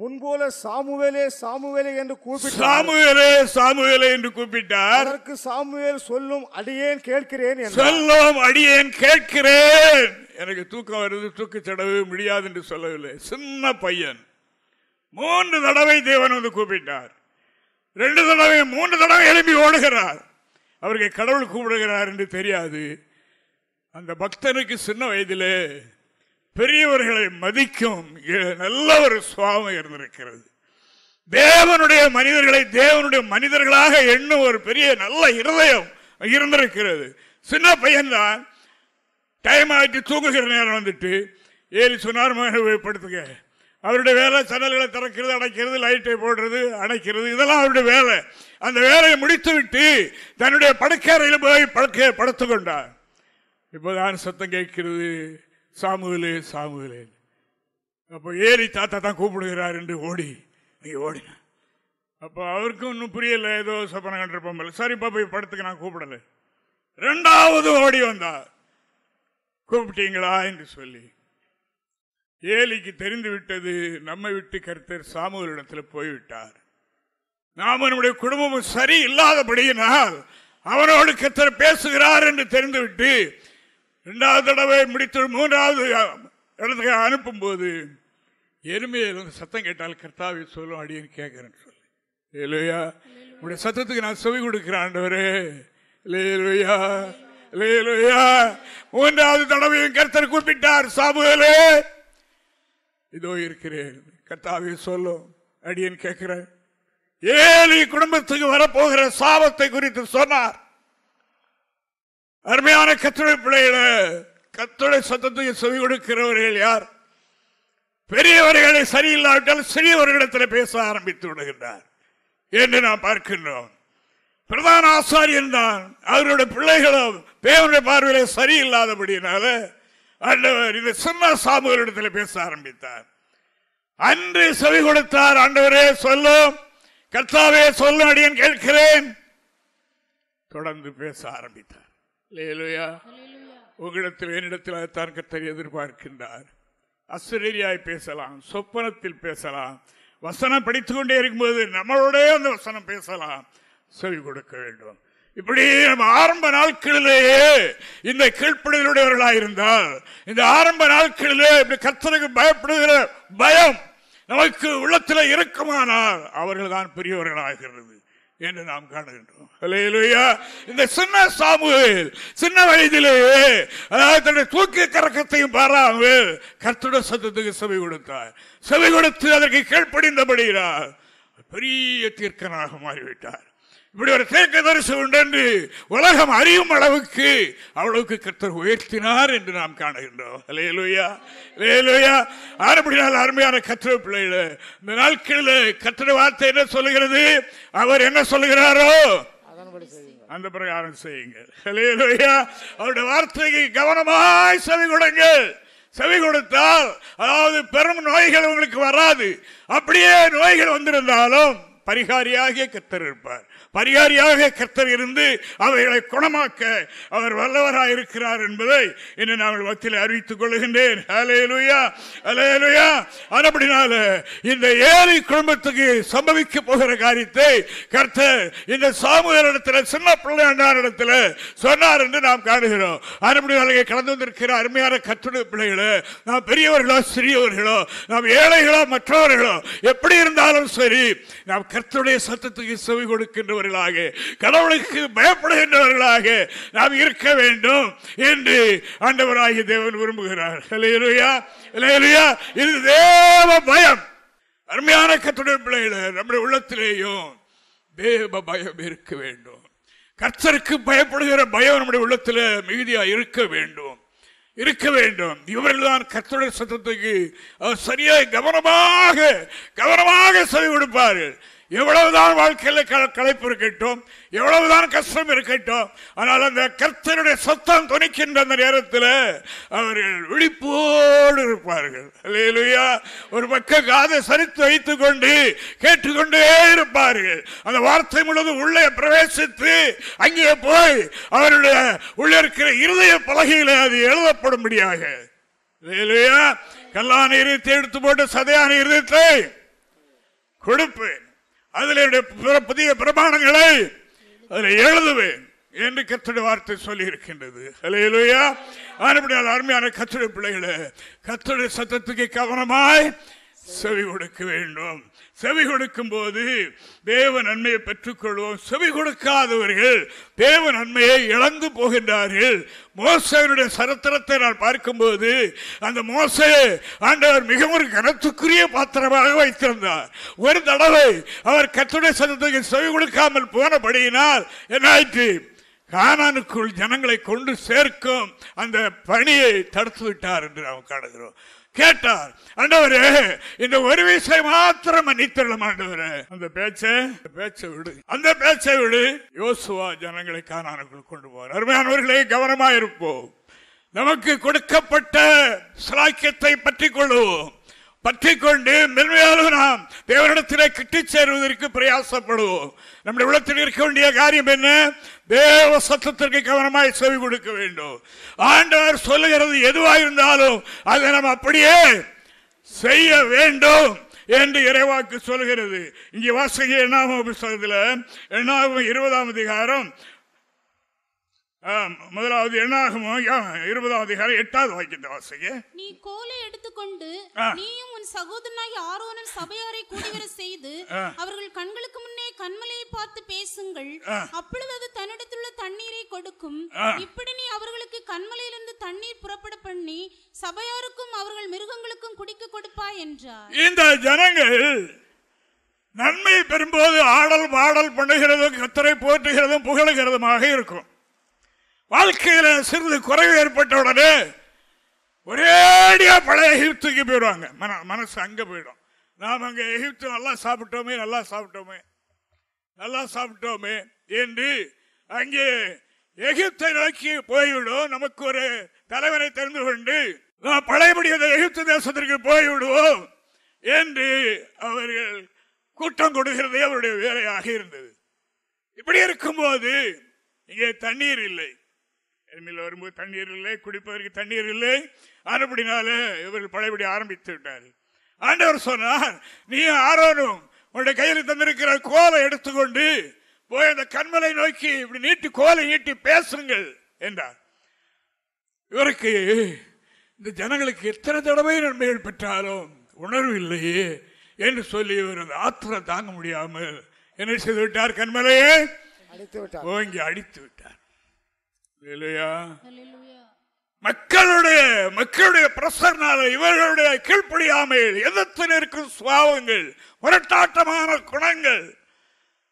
முன்போல சாமுவேலே சாமுவேலே என்று கூப்பிட்டார். சாமுவேலே சாமுவேலே என்று கூப்பிட்டார். அதற்கு சாமுவேல் சொல்லும் அடியேன் கேட்கிறேன் சொல்லும் அடியேன் கேட்கிறேன். எனக்கு தூக்கம் வருது தூக்கு முடியாது என்று சொல்லவில்லை. சின்ன பையன். மூன்று தடவை தேவன் வந்து கூப்பிட்டார். ரெண்டு தடவை மூன்று தடவை எழுப்பி ஓடுகிறார். அவருக்கு கடவுள் கூப்பிடுகிறார் என்று தெரியாது. அந்த பக்தனுக்கு சின்ன வயதிலே பெரியவர்களை மதிக்கும் நல்ல ஒரு சுவாமம் இருந்திருக்கிறது. தேவனுடைய மனிதர்களை தேவனுடைய மனிதர்களாக எண்ணும் ஒரு பெரிய நல்ல இருதயம் இருந்திருக்கிறது. சின்ன பையன்தான் டைம் ஆகிட்டு தூங்குகிற நேரம் வந்துட்டு ஏறி சொன்னார் மகனை படுத்துக்க அவருடைய வேலை சன்னல்களை திறக்கிறது அடைக்கிறது லைட்டை போடுறது அணைக்கிறது இதெல்லாம் அவருடைய வேலை. அந்த வேலையை முடித்து விட்டு தன்னுடைய படுக்கறையில் போய் படுக்க படுத்து கொண்டார். இப்போதான் சத்தம் கேட்கிறது. சாமுவிலே சாமுவிலே. அப்போ ஏறி தாத்தா தான் கூப்பிடுகிறார் என்று ஓடி. அங்கே ஓடினான். அப்போ அவருக்கும் இன்னும் புரியலை ஏதோ சொப்பனம் கண்டிருப்போம் சரிப்பா போய் படத்துக்கு நான் கூப்பிடல. ரெண்டாவது ஓடி வந்தார். கூப்பிட்டீங்களா என்று சொல்லி. ஏலிக்கு தெரிந்து விட்டது நம்மை விட்டு கருத்தர் சாமுவலிடத்தில் போய்விட்டார். நாம நம்முடைய குடும்பமும் சரி இல்லாதபடியினால் அவனோடு கத்தர் பேசுகிறார் என்று தெரிந்துவிட்டு ரெண்டாவது தடவை முடித்து மூன்றாவது இடத்துக்கு அனுப்பும் போது எருமையில் வந்து சத்தம் கேட்டால் கர்த்தாவை சொல்லும் அடியேன்னு கேட்குறேன்னு சொல்லி. இல்லையா உடைய சத்தத்துக்கு நான் செவி கொடுக்கிறேன் ஆண்டவரே. இல்லையா லேலுயா மூன்றாவது தடவையும் கர்த்தர் கூப்பிட்டார் சாமுவேலே. இதோ இருக்கிறேன். கர்த்தாவை சொல்லும் அப்படின்னு கேட்கிறேன். ஏழு குடும்பத்துக்கு வரப்போகிற சாபத்தை குறித்து சொன்னார். அருமையான கத்துரை பிள்ளைகள கத்துரை சத்தத்துக்கு செவி கொடுக்கிறவர்கள் யார்? பெரியவர்களை சரியில்லாவிட்டால் சிறியவர்களிடத்தில் பேச ஆரம்பித்து விடுகின்றார். என்று நாம் பார்க்கின்றோம். பிரதான ஆசாரியன் தான் அவருடைய பிள்ளைகளும் தேவனுடைய பார்வையில சரியில்லாதபடியினால ஆண்டவர் இந்த சின்ன சாமுகளிடத்தில் பேச ஆரம்பித்தார். அன்று செவி கொடுத்தார் ஆண்டவரே சொல்லும். கர்த்தாவே சொல்லும் அடியேன் கேட்கிறேன். தொடர்ந்து பேச ஆரம்பித்தார். லேலுயா உங்களிடத்தில் என்னிடத்தில் அதைத்தான் கத்தர் எதிர்பார்க்கின்றார். அசரீரியாய் பேசலாம் சொப்பனத்தில் பேசலாம் வசனம் படித்துக் கொண்டே இருக்கும்போது நம்மளோட அந்த வசனம் பேசலாம் செவி கொடுக்க வேண்டும். இப்படி நம்ம ஆரம்ப நாட்களிலேயே இந்த கீழ்ப்படுதலுடையவர்களாக இருந்தால் இந்த ஆரம்ப நாட்களிலே இப்படி கர்த்தருக்கு பயப்படுகிற பயம் நமக்கு உள்ளத்தில் இருக்குமானால் அவர்கள் தான் பெரியவர்களாகிறது. என்று நாம் காணுகின்றோம். இந்த சின்ன சாமுவேல் சின்ன வயதிலேயே அதாவது தன்னுடைய தூக்கிய கரக்கத்தையும் பாராமல் கர்த்தட சத்தத்துக்கு செவி கொடுத்தார். செவி கொடுத்து அதற்கு கீழ்ப்படிந்தபடுகிறார் பெரிய தீர்க்கனாக மாறிவிட்டார். இப்படி ஒரு தேக்க தரிசனம் உண்டு என்று உலகம் அறியும் அளவுக்கு அவ்வளவுக்கு கர்த்தர் உயர்த்தினார் என்று நாம் காணுகின்றோம். லேலுயா லேலுயா ஆரம்படினால் அருமையான கத்திர பிள்ளைகள இந்த நாட்களில் கத்திர வார்த்தை என்ன சொல்லுகிறது? அவர் என்ன சொல்லுகிறாரோ? செய்யுங்க அந்த பிரகாரம் செய்யுங்கள். ஹalleluya. அவருடைய வார்த்தைக்கு கவனமாய் செவி கொடுங்கள். செவி கொடுத்தால் அதாவது பெரும் நோய்கள் உங்களுக்கு வராது. அப்படியே நோய்கள் வந்திருந்தாலும் பரிகாரியாக கர்த்தர் இருப்பார். பரிகாரியாக கர்த்தர் இருந்து அவைகளை குணமாக்க அவர் வல்லவராக இருக்கிறார் என்பதை இன்று நாங்கள் மத்தியில் அறிவித்துக் கொள்கின்றேன். ஹalleluya. இந்த ஏழை குடும்பத்துக்கு சம்பவிக்க போகிற காரியத்தை கர்த்தர் இந்த சாமுவேலிடத்தில் சின்ன பிள்ளையாண்டாரிடத்தில் சொன்னார் என்று நாம் காணுகிறோம். நாளைக்கு கலந்து வந்திருக்கிற அருமையான கத்துடைய பிள்ளைகளோ நாம் பெரியவர்களோ சிறியவர்களோ நாம் ஏழைகளோ மற்றவர்களோ எப்படி இருந்தாலும் சரி நாம் கர்த்தருடைய சத்தத்துக்கு செவி கொடுக்கின்றவர்களாக கடவுளுக்கு பயப்படுகின்றவர்களாக நாம் இருக்க வேண்டும் என்று ஆண்டவராகிய தேவன் விரும்புகிறார். இது தேவ பயம். அருமையான கத்துடைய பிள்ளைகள நம்முடைய உள்ளத்திலேயும் தேவ பயம் இருக்க வேண்டும். கர்த்தருக்கு பயப்படுகிற பயம் நம்முடைய உள்ளத்தில் மிகுதியா இருக்க வேண்டும். இருக்க வேண்டும். இவர்கள்தான் கர்த்தருடைய சத்தத்துக்கு அவர் சரியாக கவனமாக கவனமாக செவி கொடுப்பார்கள். எவ்வளவுதான் வாழ்க்கையில் களைப்பு இருக்கட்டும் எவ்வளவுதான் கஷ்டம் இருக்கட்டும் ஆனால் அந்த கர்த்தனுடைய சத்தம் துணிக்கின்ற அந்த நேரத்தில் அவர்கள் விழிப்போடு இருப்பார்கள். அல்லேலூயா. ஒரு பக்கம் காதை சரித்து வைத்துக் கொண்டு கேட்டுக்கொண்டே இருப்பார்கள். அந்த வார்த்தை முழுவதும் உள்ளே பிரவேசித்து அங்கே போய் அவருடைய உள்ளே இருக்கிற இருதய பலகையில் அது எழுதப்படும்படியாக. அல்லேலூயா. கல்லான இருதயத்தை எடுத்து போட்டு சதையான இருதயத்தை கொடுப்பேன். அதில் என்னுடைய பிற- புதிய பிரமாணங்களை அதில் எழுதுவேன் என்று கத்துடைய வார்த்தை சொல்லி இருக்கின்றது அலையிலுயா ஆனப்படியால் அருமையான கத்துடைய பிள்ளைகளை கத்துடைய சத்தத்துக்கு கவனமாய் செவி கொடுக்க வேண்டும். செவி கொடுக்கும் போது தேவ நன்மையை பெற்றுக்கொள்வோம். செவி கொடுக்காதவர்கள் தேவ நன்மையை இழந்து போகின்றார்கள். மோசனுடைய சரித்திரத்தை நான் பார்க்கும்போது அந்த மோசே ஆண்டவர் மிகவும் ஒரு கனத்துக்குரிய பாத்திரமாக வைத்திருந்தார். ஒரு தடவை அவர் கத்துடைய சதத்துக்கு செவி கொடுக்காமல் போனபடியினால் என்னாயிற்று? கானானுக்குள் ஜனங்களை கொண்டு சேர்க்கும் அந்த பணியை தடுத்து விட்டார் என்று நாம் காணுகிறோம். கேட்டார். ஆண்டவரே இந்த ஒரு விஷயம் மாத்திரம் மன்னித்தரலாம் ஆண்டவரே. அந்த பேச்சை பேச்சை விடு. அந்த பேச்சை விடு. யோசுவா ஜனங்களை கானானுக்குள் கொண்டு போவார். அருமையானவர்களே கவனமா இருப்போம் நமக்கு கொடுக்கப்பட்ட சிலாக்கியத்தை பற்றி கொள்வோம் பற்றி கொண்டு மென்மையாக நாம் தேவனிடத்திலே கிட்டிச் சேருவதற்கு பிரயாசப்படுவோம். நம்முடைய உள்ளத்தில் இருக்க வேண்டிய காரியம் என்ன? தேவ சத்தத்திற்கு கவனமாய் செவி கொடுக்க வேண்டும். ஆண்டவர் சொல்லுகிறது எதுவாக இருந்தாலும் அதை நாம் அப்படியே செய்ய வேண்டும் என்று இறைவாக்கு சொல்கிறது இங்கே வாசகி எண்ணாம புஸ்தகத்தில்? எண்ணாகும் இருபதாம் அதிகாரம் முதலாவது எண்ணாகமோ இருபதாம் அதிகாரம் எட்டாவது வாக்கியத்தை வாசிங்க நீ கோலை எடுத்துக்கொண்டு. நீயும் உன் சகோதரனாகி ஆரோனும் சபையாரை கூடிவர செய்து. அவர்கள் கண்களுக்கு முன்னே கண்மலையை பார்த்து பேசுங்கள். அப்பொழுது அது தன்னிடத்துள்ள தண்ணீரை கொடுக்கும். இப்படி நீ அவர்களுக்கு கண்மலையிலிருந்து தண்ணீர் புறப்பட பண்ணி சபையாருக்கும் அவர்கள் மிருகங்களுக்கும் குடிக்க கொடுப்பாய் என்றார் இந்த ஜனங்கள் நன்மை பெறும்போது ஆடல் பாடல் பண்ணுகிறதும் கத்தரை போற்றுகிறதும் புகழுகிறதுமாக இருக்கும் வாழ்க்கையில் சிறிது குறைவு ஏற்பட்ட உடனே ஒரேடியா பழைய எகிப்துக்கு போயிடுவாங்க. மன மனசு அங்கே போயிடும். நாம் அங்கே எகிப்து நல்லா சாப்பிட்டோமே நல்லா சாப்பிட்டோமே நல்லா சாப்பிட்டோமே என்று அங்கே எகிப்தை நோக்கி போய்விடும் நமக்கு ஒரு தலைவரை தெரிந்து கொண்டு நாம் பழையபடி அந்த எகிப்து தேசத்திற்கு போய்விடுவோம் என்று அவர்கள் கூட்டம் கொடுக்கிறதே அவருடைய வேலையாக இருந்தது. இப்படி இருக்கும்போது இங்கே தண்ணீர் இல்லை. எருமையில் வரும்போது தண்ணீர் இல்லை குடிப்பதற்கு தண்ணீர் இல்லை. அதுபடினால இவர்கள் பழையபடி ஆரம்பித்து விட்டார் ஆண்டவர் சொன்னார் நீ ஆரோனும் உன்னுடைய கையில் தந்திருக்கிற கோலை எடுத்துக்கொண்டு போய் அந்த கண்மலை நோக்கி இப்படி நீட்டி கோலை நீட்டி பேசுங்கள் என்றார். இவருக்கு இந்த ஜனங்களுக்கு எத்தனை தடவை நன்மைகள் பெற்றாலும் உணர்வு இல்லையே என்று சொல்லி இவர் அந்த ஆத்திரம் தாங்க முடியாமல் என்ன செய்து விட்டார் கண்மலையே அடித்து விட்டார். ஓங்கி அடித்து விட்டார். மக்களுடைய மக்களுடைய பிரசர்னால இவர்களுடைய கீழ்ப்படியாமையில் எதிர்த்து நிற்கும் சுவாவங்கள் முரட்டாட்டமான குணங்கள்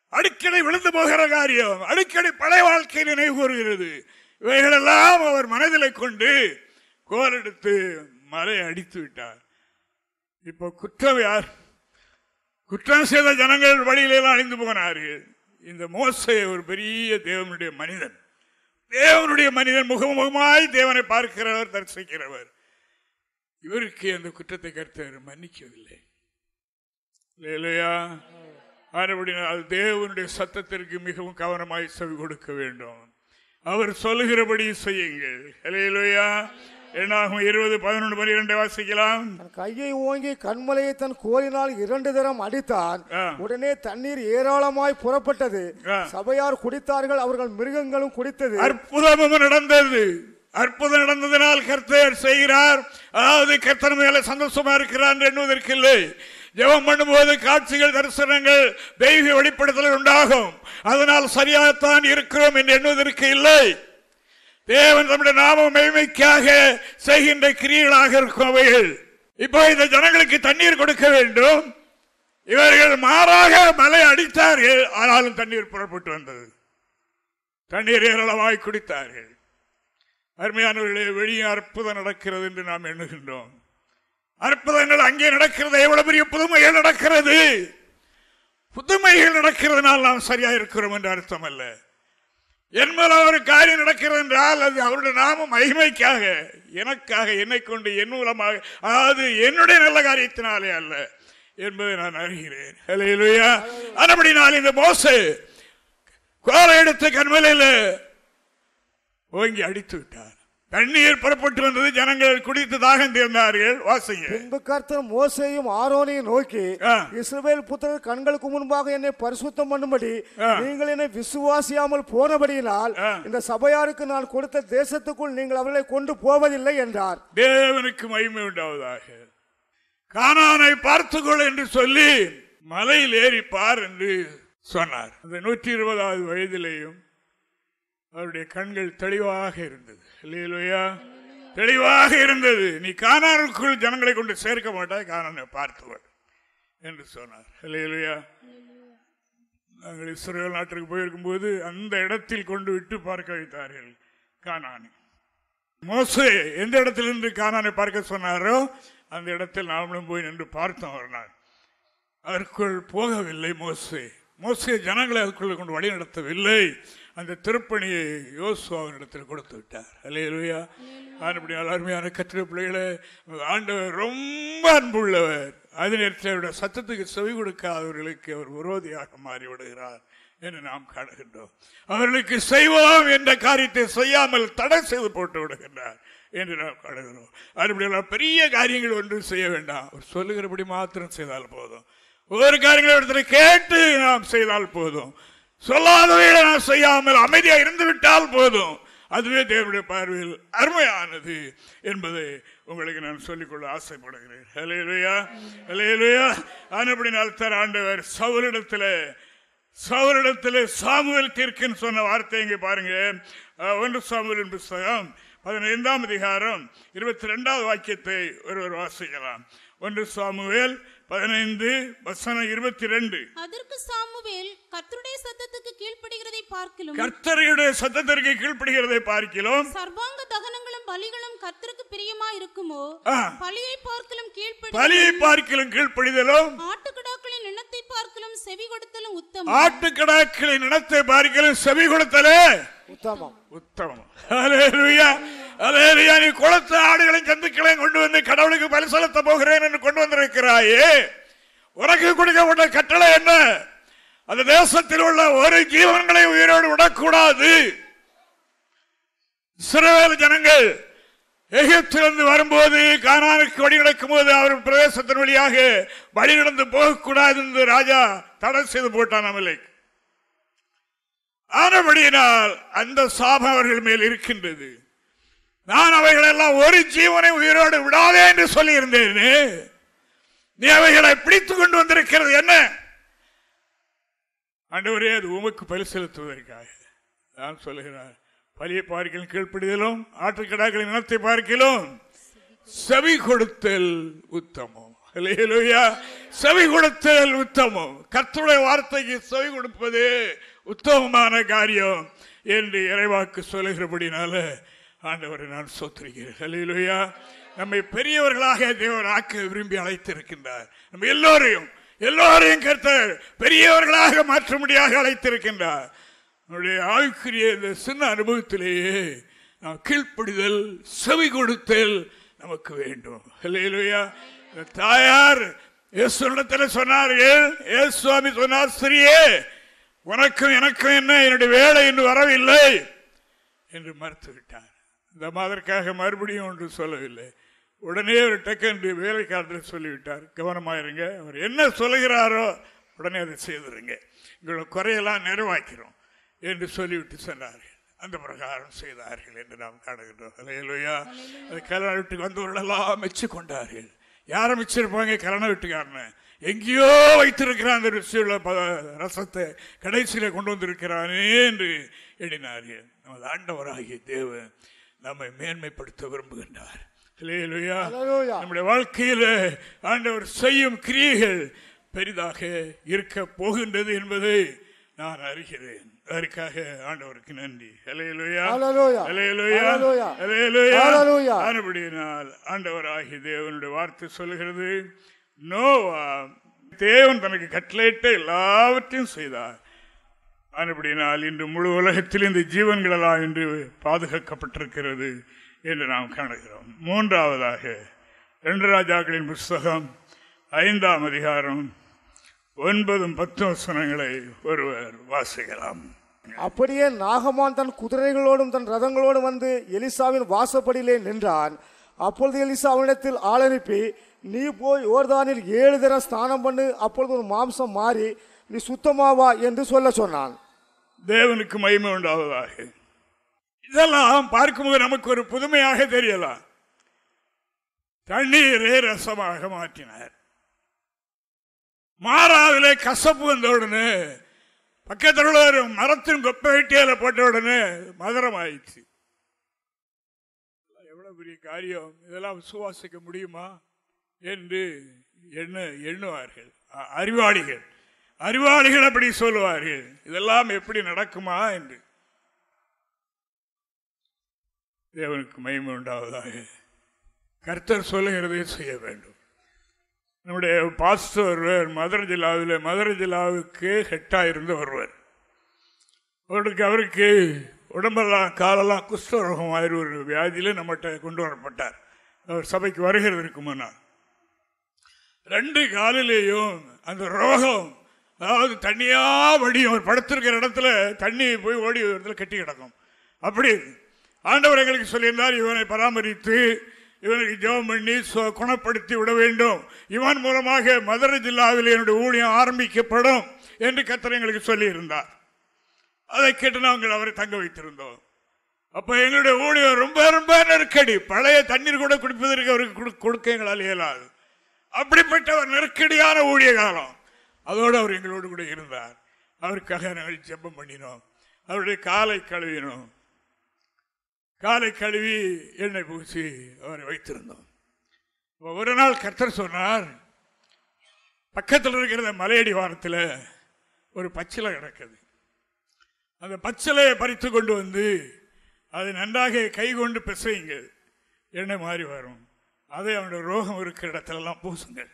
அடிக்கடி விழுந்து போகிற காரியம் அடிக்கடி பழைய வாழ்க்கை நினைவு கூறுகிறது இவைகளெல்லாம் அவர் மனதில் கொண்டு கோல் எடுத்து மலை அடித்து விட்டார். இப்போ குற்றம் யார்? குற்றம் செய்த ஜனங்கள் வழியிலெல்லாம் அழிந்து போனார்கள். இந்த மோசை ஒரு பெரிய தேவனுடைய மனிதன். தேவனுடைய மனிதன் முகமுகமாய் தேவனை பார்க்கிறவர் தரிசிக்கிறவர். இவருக்கு அந்த குற்றத்தை கருத்தவர் மன்னிக்கவில்லை. இல்லையா ஆனபடினால் தேவனுடைய சத்தத்திற்கு மிகவும் கவனமாய் செவி கொடுக்க வேண்டும். அவர் சொல்லுகிறபடி செய்யுங்கள். இல்லையா என்னாகும் இருபது பதினொன்று பனிரெண்டை வாசிக்கலாம். கையை ஓங்கி கண்மலையை தன் கோலினால் இரண்டு தரம் அடித்தான். உடனே தண்ணீர் ஏராளமாய் புறப்பட்டது. சபையார் குடித்தார்கள் அவர்கள் மிருகங்களும் குடித்தது. அற்புதமும் நடந்தது. அற்புதம் நடந்ததனால் கர்த்தர் செய்கிறார். அதாவது கர்த்தர் மேல சந்தோஷமா இருக்கிறார் எண்ணுவதற்கு இல்லை ஜெபம் பண்ணும்போது காட்சிகள் தரிசனங்கள் தெய்வ வெளிப்படுத்தல் உண்டாகும். அதனால் சரியாகத்தான் இருக்கிறோம் என்று எண்ணுவதற்கு இல்லை. தேவன் நம்முடைய நாம மகிமைக்காக செய்கின்ற கிரியைகளாக இருக்கும் அவைகள். இப்போ இந்த ஜனங்களுக்கு தண்ணீர் கொடுக்க வேண்டும். இவர்கள் மாறாக மலை அடித்தார்கள் ஆனாலும் தண்ணீர் புறப்பட்டு வந்தது. தண்ணீர் ஏராளமாய் குடித்தார்கள். அருமையானவர்களே வெளியே அற்புதம் நடக்கிறது என்று நாம் எண்ணுகின்றோம். அற்புதங்கள் அங்கே நடக்கிறது எவ்வளவு பெரிய புதுமைகள் நடக்கிறது. புதுமைகள் நடக்கிறதுனால் நாம் சரியா இருக்கிறோம் என்று அர்த்தம் அல்ல என்பது ஒரு காரியம் நடக்கிறது என்றால் அது அவருடைய நாம மகிமைக்காக எனக்காக என்னை கொண்டு என் மூலமாக அதாவது என்னுடைய நல்ல காரியத்தினாலே அல்ல என்பதை நான் அறிகிறேன். அதுபடி நான் இந்த மோசு கோலை எடுத்து கண்மலையில் ஓங்கி அடித்து விட்டார். தண்ணீர் புறப்பட்டு வந்தது ஜனங்கள் குடித்து தாகம் தீர்ந்தார்கள் வாசிங்க பின்பு கர்த்தர் மோசையும் ஆரோனையும் நோக்கி ஆ. இஸ்ரவேல் புத்திரர் கண்களுக்கு முன்பாக என்னை பரிசுத்தம் பண்ணும்படி. நீங்கள் என்னை விசுவாசியாமல் போனபடியினால். இந்த சபையாருக்கு நான் கொடுத்த தேசத்துக்குள் நீங்கள் அவர்களை கொண்டு போவதில்லை என்றார் தேவனுக்கு மகிமை உண்டாவதாக கானானை பார்த்துக்கொள் என்று சொல்லி மலையில் ஏறி பார் என்று சொன்னார் அந்த நூற்றி இருபதாவது வயதிலேயும் அவருடைய கண்கள் தெளிவாக இருந்தது தெளிவாக இருந்தது. நீ கானானுக்குள் ஜனங்களை கொண்டு சேர்க்க மாட்டாய் கானானை பார்த்துவள் என்று சொன்னார். இல்லையா நாங்கள் இஸ்ரேல் நாட்டிற்கு போயிருக்கும்போது அந்த இடத்தில் கொண்டு விட்டு பார்க்க வைத்தார்கள் கானானை. மோசே எந்த இடத்திலிருந்து கானானை பார்க்க சொன்னாரோ அந்த இடத்தில் நாமளும் போய் நின்று பார்த்தோம் ஒரு நாள் அதற்குள் போகவில்லை மோசே. மோசே ஜனங்களை அதுக்குள்ள கொண்டு வழி நடத்தவில்லை அந்த திருப்பணியை யோசு அவரிடத்தில் கொடுத்து விட்டார். அல்லையா ஆனப்படியால் அருமையான கத்திர பிள்ளைகளை ஆண்டவர் ரொம்ப அன்புள்ளவர். அதே நேரத்தில் சத்தத்துக்கு செவி கொடுக்காதவர்களுக்கு அவர் விரோதியாக மாறிவிடுகிறார் என்று நாம் காணுகின்றோம். அவர்களுக்கு செய்வோம் என்ற காரியத்தை செய்யாமல் தடை செய்து போட்டு விடுகின்றார் என்று நாம் காணுகிறோம். அதுபடியெல்லாம் பெரிய காரியங்கள் ஒன்றும் செய்ய வேண்டாம். அவர் சொல்லுகிறபடி மாத்திரம் செய்தால் போதும். ஒவ்வொரு காரியங்களும் இடத்துல கேட்டு நாம் செய்தால் போதும். சொல்லாதவைகளை நான் செய்யாமல் அமைதியா இருந்து விட்டால் போதும். அதுவே தேவனுடைய பார்வையில் அருமையானது என்பதை உங்களுக்கு நான் சொல்லிக்கொள்ள ஆசைப்படுகிறேன். ஹலேலுயா ஹலேலுயா ஆனப்படினால் தர ஆண்டவர் சவுரிடத்தில் சவுரிடத்தில் சாமுவேல் தீர்க்குன்னு சொன்ன வார்த்தை இங்கே பாருங்க. ஒன்று சாமுவலின் புஸ்தகம் பதினைந்தாம் அதிகாரம் இருபத்தி ரெண்டாவது வாக்கியத்தை ஒருவர் வாசிக்கலாம். ஒன்று சாமுவேல் பதினைந்து வசனம் இருபத்தி ரெண்டு. அதற்கு சாமுவேல் கர்த்தருடைய சத்தத்துக்கு பார்க்கிலும் கர்த்தரையுடைய சத்தத்திற்கு கீழ்ப்படுகிறதை பார்க்கிறோம் சர்வாங்க தகனங்களும் பலிகளும் கர்த்தருக்கு பிரியமா இருக்குமோ. பலியை பார்க்கலும் கீழ்ப்படி பலியை பார்க்கலும் கீழ்ப்படிதலும் ஆட்டுக்கிடாக்களின் இனத்தை பார்க்கலும் செவி கொடுத்தலும் உத்தமம். ஆட்டுக்கடாக்களின் இனத்தை பார்க்கலும் செவி கொடுத்தலே உத்தமம். உத்தமம். ஹalleluya. ஹalleluya. நீ குளத்து ஆடுகளையும் ஜந்துக்களையும் கொண்டு வந்து கடவுளுக்கு பலி செலுத்த போகிறேன் என்று கொண்டு வந்திருக்கிறாயே. உனக்கு கொடுக்கப்பட்ட கட்டளை என்ன? அந்த தேசத்தில் உள்ள ஒரு ஜீவன்களை உயிரோடு விடக்கூடாது. இஸ்ரவேல் ஜனங்கள் எகிப்திலிருந்து வரும்போது கானானுக்கு வழி நடக்கும் போது அவர் பிரதேசத்தின் வழியாக வழி நடந்து போகக்கூடாது என்று ராஜா தடை செய்து போட்டான் அமலைக்கு ஆனபடியினால் அந்த சாபம் அவர்கள் மேல் இருக்கின்றது. நான் அவைகளெல்லாம் ஒரு ஜீவனை உயிரோடு விடாதே என்று சொல்லியிருந்தேனே. நீ அவைகளை பிடித்துக் கொண்டு வந்திருக்கிறது என்ன? ஆண்டவரே அது உமக்கு பலி செலுத்துவதற்காக. நான் சொல்லுகிறார் பலியை பார்க்கலும் கீழ்ப்பிடிதலும் ஆற்றுக்கடாக்களின் இனத்தை பார்க்கலும் செவி கொடுத்தல் உத்தமம். செவி கொடுத்தல் உத்தமம். கத்துடைய வார்த்தைக்கு செவி கொடுப்பது உத்தமமான காரியம் என்று இறைவாக்கு சொல்லுகிறபடினால ஆண்டவரை நான் சோத்திருக்கிறேன். அல்லேலூயா நம்மை பெரியவர்களாக தேவர் ஆக்க விரும்பி அழைத்திருக்கின்றார். நம்ம எல்லோரையும் எல்லோரையும் கர்த்தர் பெரியவர்களாக மாற்றும்படியாக அழைத்திருக்கின்றார். நம்முடைய ஆய்வுக்குரிய இந்த சின்ன அனுபவத்திலேயே நாம் கீழ்ப்படிதல் செவி கொடுத்தல் நமக்கு வேண்டும். இல்லையா தாயார் இயேசுடத்தில் சொன்னார்கள் இயேசு சுவாமி சொன்னார் சிறியே உனக்கும் எனக்கும் என்ன? என்னுடைய வேலை இன்னும் வரவில்லை. என்று மறுத்துவிட்டார். இந்த மாதற்காக மறுபடியும் ஒன்று சொல்லவில்லை. உடனே ஒரு டக்கென்று வேலைக்காரத்தில் சொல்லிவிட்டார் கவனமாயிருங்க அவர் என்ன சொல்லுகிறாரோ உடனே அதை செய்திருங்க. உங்களை குறையெல்லாம் நிறைவாக்கிறோம் என்று சொல்லிவிட்டு சொன்னார்கள் அந்த பிரகாரம் செய்தார்கள் என்று நாம் காணுகின்றோம். அலையலுயா அது கல்யாண வீட்டுக்கு வந்தவர்களெல்லாம் மெச்சு கொண்டார்கள் யாரை மிச்சிருப்பாங்க கல்யாண வீட்டுக்காரனை? எங்கேயோ வைத்திருக்கிறான் அந்த ருசியுள்ள ரசத்தை கடைசியில் கொண்டு வந்திருக்கிறானே என்று எண்ணினார்கள். நமது ஆண்டவராகிய தேவன் நம்மை மேன்மைப்படுத்த விரும்புகின்றார். நம்முடைய வாழ்க்கையில ஆண்டவர் செய்யும் கிரியைகள் பெரிதாக இருக்க போகின்றது என்பதை நான் அறிகிறேன். அதற்காக ஆண்டவருக்கு நன்றி. ஆனபடியினால் ஆண்டவராகிய தேவனுடைய வார்த்தை சொல்கிறது நோவா தேவன் தனக்கு கட்டளையிட்ட எல்லாவற்றையும் செய்தார். ஆனபடியினால் இன்று முழு உலகத்தில் இந்த ஜீவன்கள் எல்லாம் இன்று பாதுகாக்கப்பட்டிருக்கிறது. என்று நாம் காணுகிறோம். மூன்றாவதாக ரெண்டு ராஜாக்களின் புஸ்தகம் ஐந்தாம் அதிகாரம் ஒன்பதும் பத்து வசனங்களை ஒருவர் வாசிக்கலாம். அப்படியே நாகமான் தன் குதிரைகளோடும் தன் ரதங்களோடும் வந்து எலிசாவின் வாசப்படியிலே நின்றான். அப்பொழுது எலிசா அவனிடத்தில் ஆள் அனுப்பி நீ போய் ஓர்தானில் ஏழு தரம் ஸ்நானம் பண்ணு அப்பொழுது ஒரு மாம்சம் மாறி நீ சுத்தமாவா? என்று சொல்ல சொன்னான். தேவனுக்கு மகிமை உண்டாவதாக. இதெல்லாம் பார்க்கும்போது நமக்கு ஒரு புதுமையாக தெரியலாம் தண்ணீரை ரசமாக மாற்றினார். மாறாவிலே கசப்பு வந்த உடனே பக்கத்தில் உள்ள ஒரு மரத்தின் கொப்பை வெட்டியால போட்ட உடனே மதுரம் ஆயிடுச்சு எவ்வளவு பெரிய காரியம் இதெல்லாம் விசுவாசிக்க முடியுமா என்று எண்ண எண்ணுவார்கள். அ- அறிவாளிகள். அறிவாளிகள் அப்படி சொல்லுவார்கள். இதெல்லாம் எப்படி நடக்குமா என்று. தேவனுக்கு மகிமை உண்டாவதாக. கர்த்தர் சொல்லுகிறதை செய்ய வேண்டும். நம்முடைய பாஸ்டர் ஒருவர் மதுரை ஜில்லாவில் மதுரை ஜில்லாவுக்கு ஹெட்டாக இருந்து வருவர். அவருக்கு அவருக்கு உடம்பெல்லாம் காலெல்லாம் குஷ்டரோகம் ஆயிரம் ஒரு வியாதியில் நம்மகிட்ட கொண்டு வரப்பட்டார். அவர் சபைக்கு வருகிறதற்கு முன்னால். ரெண்டு காலிலேயும் அந்த ரோகம் அதாவது தண்ணியாக வடியும் அவர் படுத்திருக்கிற இடத்துல தண்ணி போய் ஓடி ஒரு இடத்துல கட்டி கிடக்கும். அப்படி ஆண்டவர் எங்களுக்கு சொல்லியிருந்தார் இவனை பராமரித்து இவனுக்கு ஜெபம் பண்ணி குணப்படுத்தி விட வேண்டும். இவன் மூலமாக மதுரை ஜில்லாவில் என்னுடைய ஊழியம் ஆரம்பிக்கப்படும் என்று கத்தர் எங்களுக்கு சொல்லியிருந்தார். அதை கேட்டு நாங்கள் அவரை தங்க வைத்திருந்தோம். அப்ப எங்களுடைய ஊழியம் ரொம்ப ரொம்ப நெருக்கடி. பழைய தண்ணீர் கூட குடிப்பதற்கு அவருக்கு கொடு- கொடுக்க எங்களால் இயலாது. அப்படிப்பட்ட ஒரு நெருக்கடியான ஊழிய காலம். அதோடு அவர் எங்களோடு கூட இருந்தார். அவருக்காக நாங்கள் ஜெபம் பண்ணினோம். அவருடைய காலை கழுவினோம். காலை கழுவி எண்ணெய் பூசி அவரை வைத்திருந்தோம். ஒரு நாள் கர்த்தர் சொன்னார் பக்கத்தில் இருக்கிற மலையடி வாரத்தில் ஒரு பச்சிலை கிடக்குது. அந்த பச்சிலையை பறித்து கொண்டு வந்து அதை நன்றாக கை கொண்டு பிசையுங்க. எண்ணெய் மாறி வரும். அதை அவனுடைய ரோகம் இருக்கிற இடத்திலெல்லாம் பூசுங்கள்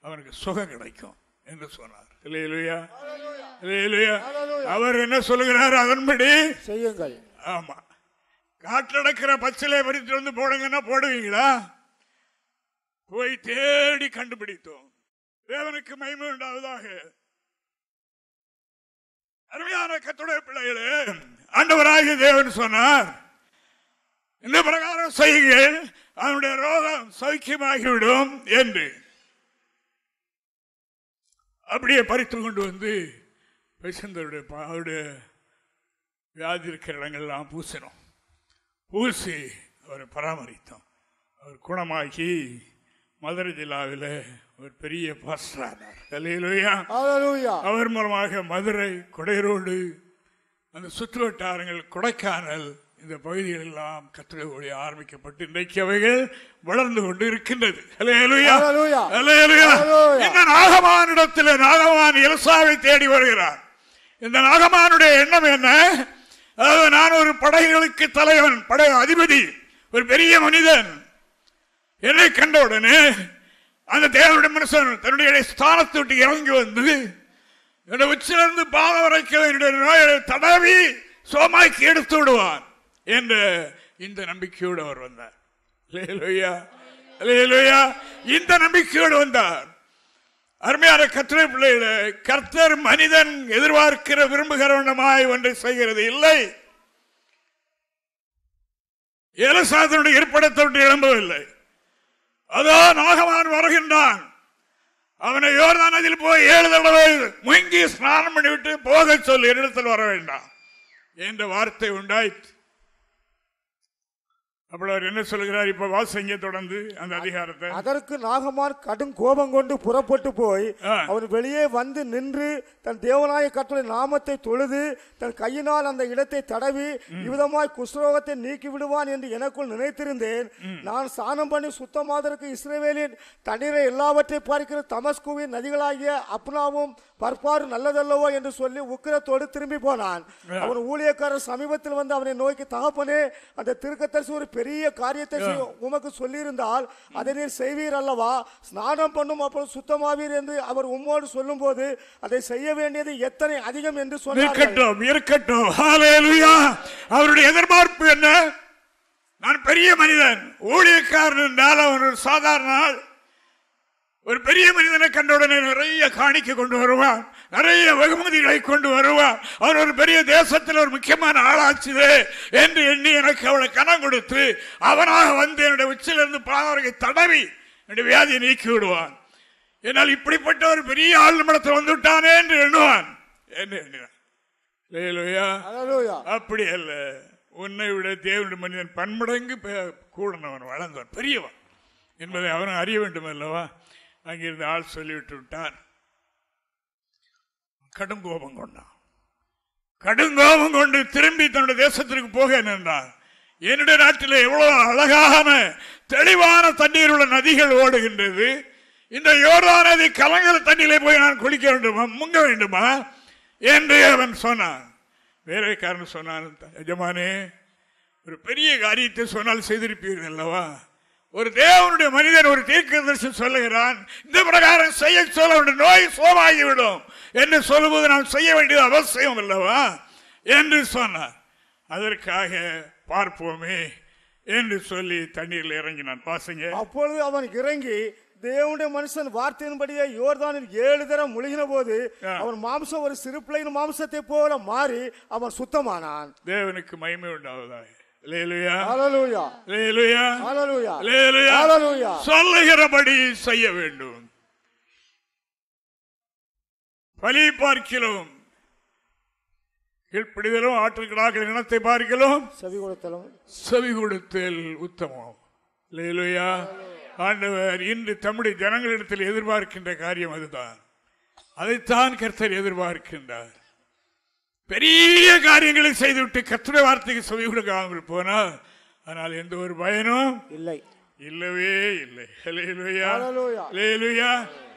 அவனுக்கு சுகம் கிடைக்கும் என்று சொன்னார். இல்லையா இல்லையா அவர் என்ன சொல்லுகிறார்? அதன்படி செய்யுங்கள். ஆமா. காற்றடக்கிற நடக்கிற பறித்து வந்து போடுங்கன்னா போடுவீங்களா? போய் தேடி கண்டுபிடித்தோம். தேவனுக்கு மகிமை உண்டாவதாக. அருமையான கத்துடைய பிள்ளைகளே ஆண்டவராகிய தேவன் சொன்னார் இந்த பிரகாரம் செய்யுங்கள் அவனுடைய ரோகம் சௌக்கியமாகிவிடும் என்று. அப்படியே பறித்து கொண்டு வந்து பெசந்தருடைய அவருடைய வியாதி இருக்கிற இடங்கள்லாம் பூசினோம் பூசி அவரை பராமரித்தோம். அவர் குணமாகி மதுரை ஜில்லாவில் ஒரு பெரிய அவர் மூலமாக மதுரை கொடைரோடு அந்த சுற்று வட்டாரங்கள் கொடைக்கானல் இந்த பகுதிகள் எல்லாம் கத்திர ஒளி ஆரம்பிக்கப்பட்டு இன்றைக்கு அவைகள் வளர்ந்து கொண்டு இருக்கின்றது. இந்த நாகமானிடத்தில் நாகமான் எல்சாவை தேடி வருகிறார். இந்த நாகமானுடைய எண்ணம் என்ன? அதாவது நான் ஒரு படைகளுக்கு தலைவன் படை அதிபதி ஒரு பெரிய மனிதன். என்னை கண்டவுடனே அந்த தேவனுடைய மனுஷன் தன்னுடைய ஸ்தானத்தை விட்டு இறங்கி வந்து என்னுடைய உச்சிலிருந்து பாதம் வரைக்கும் என்னுடைய நோயை தடவி சோமாக்கி எடுத்து விடுவார் என்று இந்த நம்பிக்கையோடு அவர் வந்தார். இந்த நம்பிக்கையோடு வந்தார். அருமையான கத்திரை பிள்ளைகளே கர்த்தர் மனிதன் எதிர்பார்க்கிற விரும்புகிறவனமாய் ஒன்றை செய்கிறது இல்லை. ஏலசாதனுடைய இருப்பிடத்தை விட்டு எழும்பவில்லை. அதோ நாகவான் வருகின்றான். அவனை யோர்தான் அதில் போய் ஏழு தடவை முங்கி ஸ்நானம் பண்ணிவிட்டு போக சொல்லி இடத்தில் வர வேண்டாம். என்ற வார்த்தை உண்டாயிற்று. அப்படி அவர் என்ன சொல்கிறார்? இப்ப வாசங்க தொடர்ந்து அந்த அதிகாரத்தை. அதற்கு நாகமான் கடும் கோபம் கொண்டு புறப்பட்டு போய் ஆ. அவன் வெளியே வந்து நின்று தன் தேவனாய கர்த்தருடைய நாமத்தை தொழுது தன் கையினால் அந்த இடத்தை தடவி இவ்விதமாய் குஷ்ரோகத்தை நீக்கி விடுவான் என்று எனக்குள் நினைத்திருந்தேன். நான் சாணம் பண்ணி சுத்தமாதற்கு இஸ்ரேவேலின் தண்ணீரை எல்லாவற்றை பார்க்கிற தமஸ்குவின் நதிகளாகிய அப்னாவும் பற்பாறு நல்லதல்லவோ என்று சொல்லி உக்கிரத்தோடு திரும்பி போனான். அவன் ஊழியக்காரர் சமீபத்தில் வந்து அவனை நோக்கி தகப்பனே அந்த திருக்கத்தரசு ஒரு பெரிய காரியத்தை உமக்கு சொல்லியிருந்தால் அதை நீர் செய்வீர் அல்லவா? ஸ்நானம் பண்ணும் அப்பொழுது சுத்தமாவீர் என்று அவர் உம்மோடு சொல்லும்போது அதை செய்ய வேண்டியது எத்தனை அதிகம் என்று சொன்னார் இருக்கட்டும். அவருடைய எதிர்பார்ப்பு என்ன? நான் பெரிய மனிதன் ஊழியக்காரன் என்றால் அவன் ஒரு சாதாரண ஒரு பெரிய மனிதனை கண்டவுடனே நிறைய காணிக்கை கொண்டு வருவான். நிறைய வெகுமதிகளை கொண்டு வருவான் அவன் ஒரு பெரிய தேசத்தில் ஒரு முக்கியமான ஆளாச்சுதே என்று எண்ணி எனக்கு அவளை கனம் கொடுத்து அவனாக வந்து என்னுடைய உச்சிலிருந்து பாதவரை தடவி என்னுடைய வியாதியை நீக்கி விடுவான். என்னால் இப்படிப்பட்ட ஒரு பெரிய ஆள் நம்மிடத்தில் வந்து விட்டானே என்று எண்ணுவான். என்று எண்ணினான். அப்படி அல்ல. உன்னை விட தேவனுடைய மனிதன் பன்மடங்கு கூடனவன் வளர்ந்தவன் பெரியவன் என்பதை அவன் அறிய வேண்டும் அல்லவா அங்கிருந்து ஆள் சொல்லிவிட்டு விட்டான். கடும் கோபம் கொண்டான். கடும் கோபம் கொண்டு திரும்பி தன்னுடைய தேசத்திற்கு போக நின்றான். என்னுடைய நாட்டில் எவ்வளவு அழகான தெளிவான தண்ணீர் உள்ள நதிகள் ஓடுகின்றது. இந்த யோர்தா நதி கலங்கர தண்ணியிலே போய் நான் குளிக்க வேண்டுமா முங்க வேண்டுமா என்று அவன் சொன்னான். வேலைக்காரன் சொன்னான் எஜமானே ஒரு பெரிய காரியத்தை சொன்னால் செய்திருப்பீர்கள் அல்லவா? ஒரு தேவனுடைய மனிதன் ஒரு தீர்க்கதரிசி சொல்லுகிறான் இந்த பிரகாரம் செய்ய சொல்ல நோய் சோமாகிவிடும். என்று சொல்லும்போது நாம் செய்ய வேண்டியது அவசியம் அல்லவா? என்று சொன்னார். அதற்காக பார்ப்போமே என்று சொல்லி தண்ணீரில் இறங்கினான். பாசங்க அப்பொழுது அவன் இறங்கி தேவனுடைய மனுஷன் வார்த்தையின்படியே யோர்தானில் ஏழு தரம் முழுகின போது. அவன் மாம்சம் ஒரு சிறு பிள்ளையின் மாம்சத்தை போல மாறி அவன் சுத்தமானான். தேவனுக்கு மகிமை உண்டாவதாக. சொல்லுகிறபடி செய்ய வேண்டும். பலி பார்க்கிறோம் கீழ்ப்பிடிதலும் ஆற்றுக்கிடாக்கள் இனத்தை பார்க்கிறோம் செவி கொடுத்தலும் செவி கொடுத்தல் உத்தமம். லேலுயா ஆண்டவர் இன்று தம்முடைய ஜனங்களிடத்தில் எதிர்பார்க்கின்ற காரியம் அதுதான். அதைத்தான் கர்த்தர் எதிர்பார்க்கின்றார். பெரிய காரியங்களை செய்துவிட்டு கர்த்தருடைய வார்த்தைக்கு செவி கொடுக்காமல் போனால் ஆனால் எந்த ஒரு பயனும் இல்லை. இல்லவே இல்லை.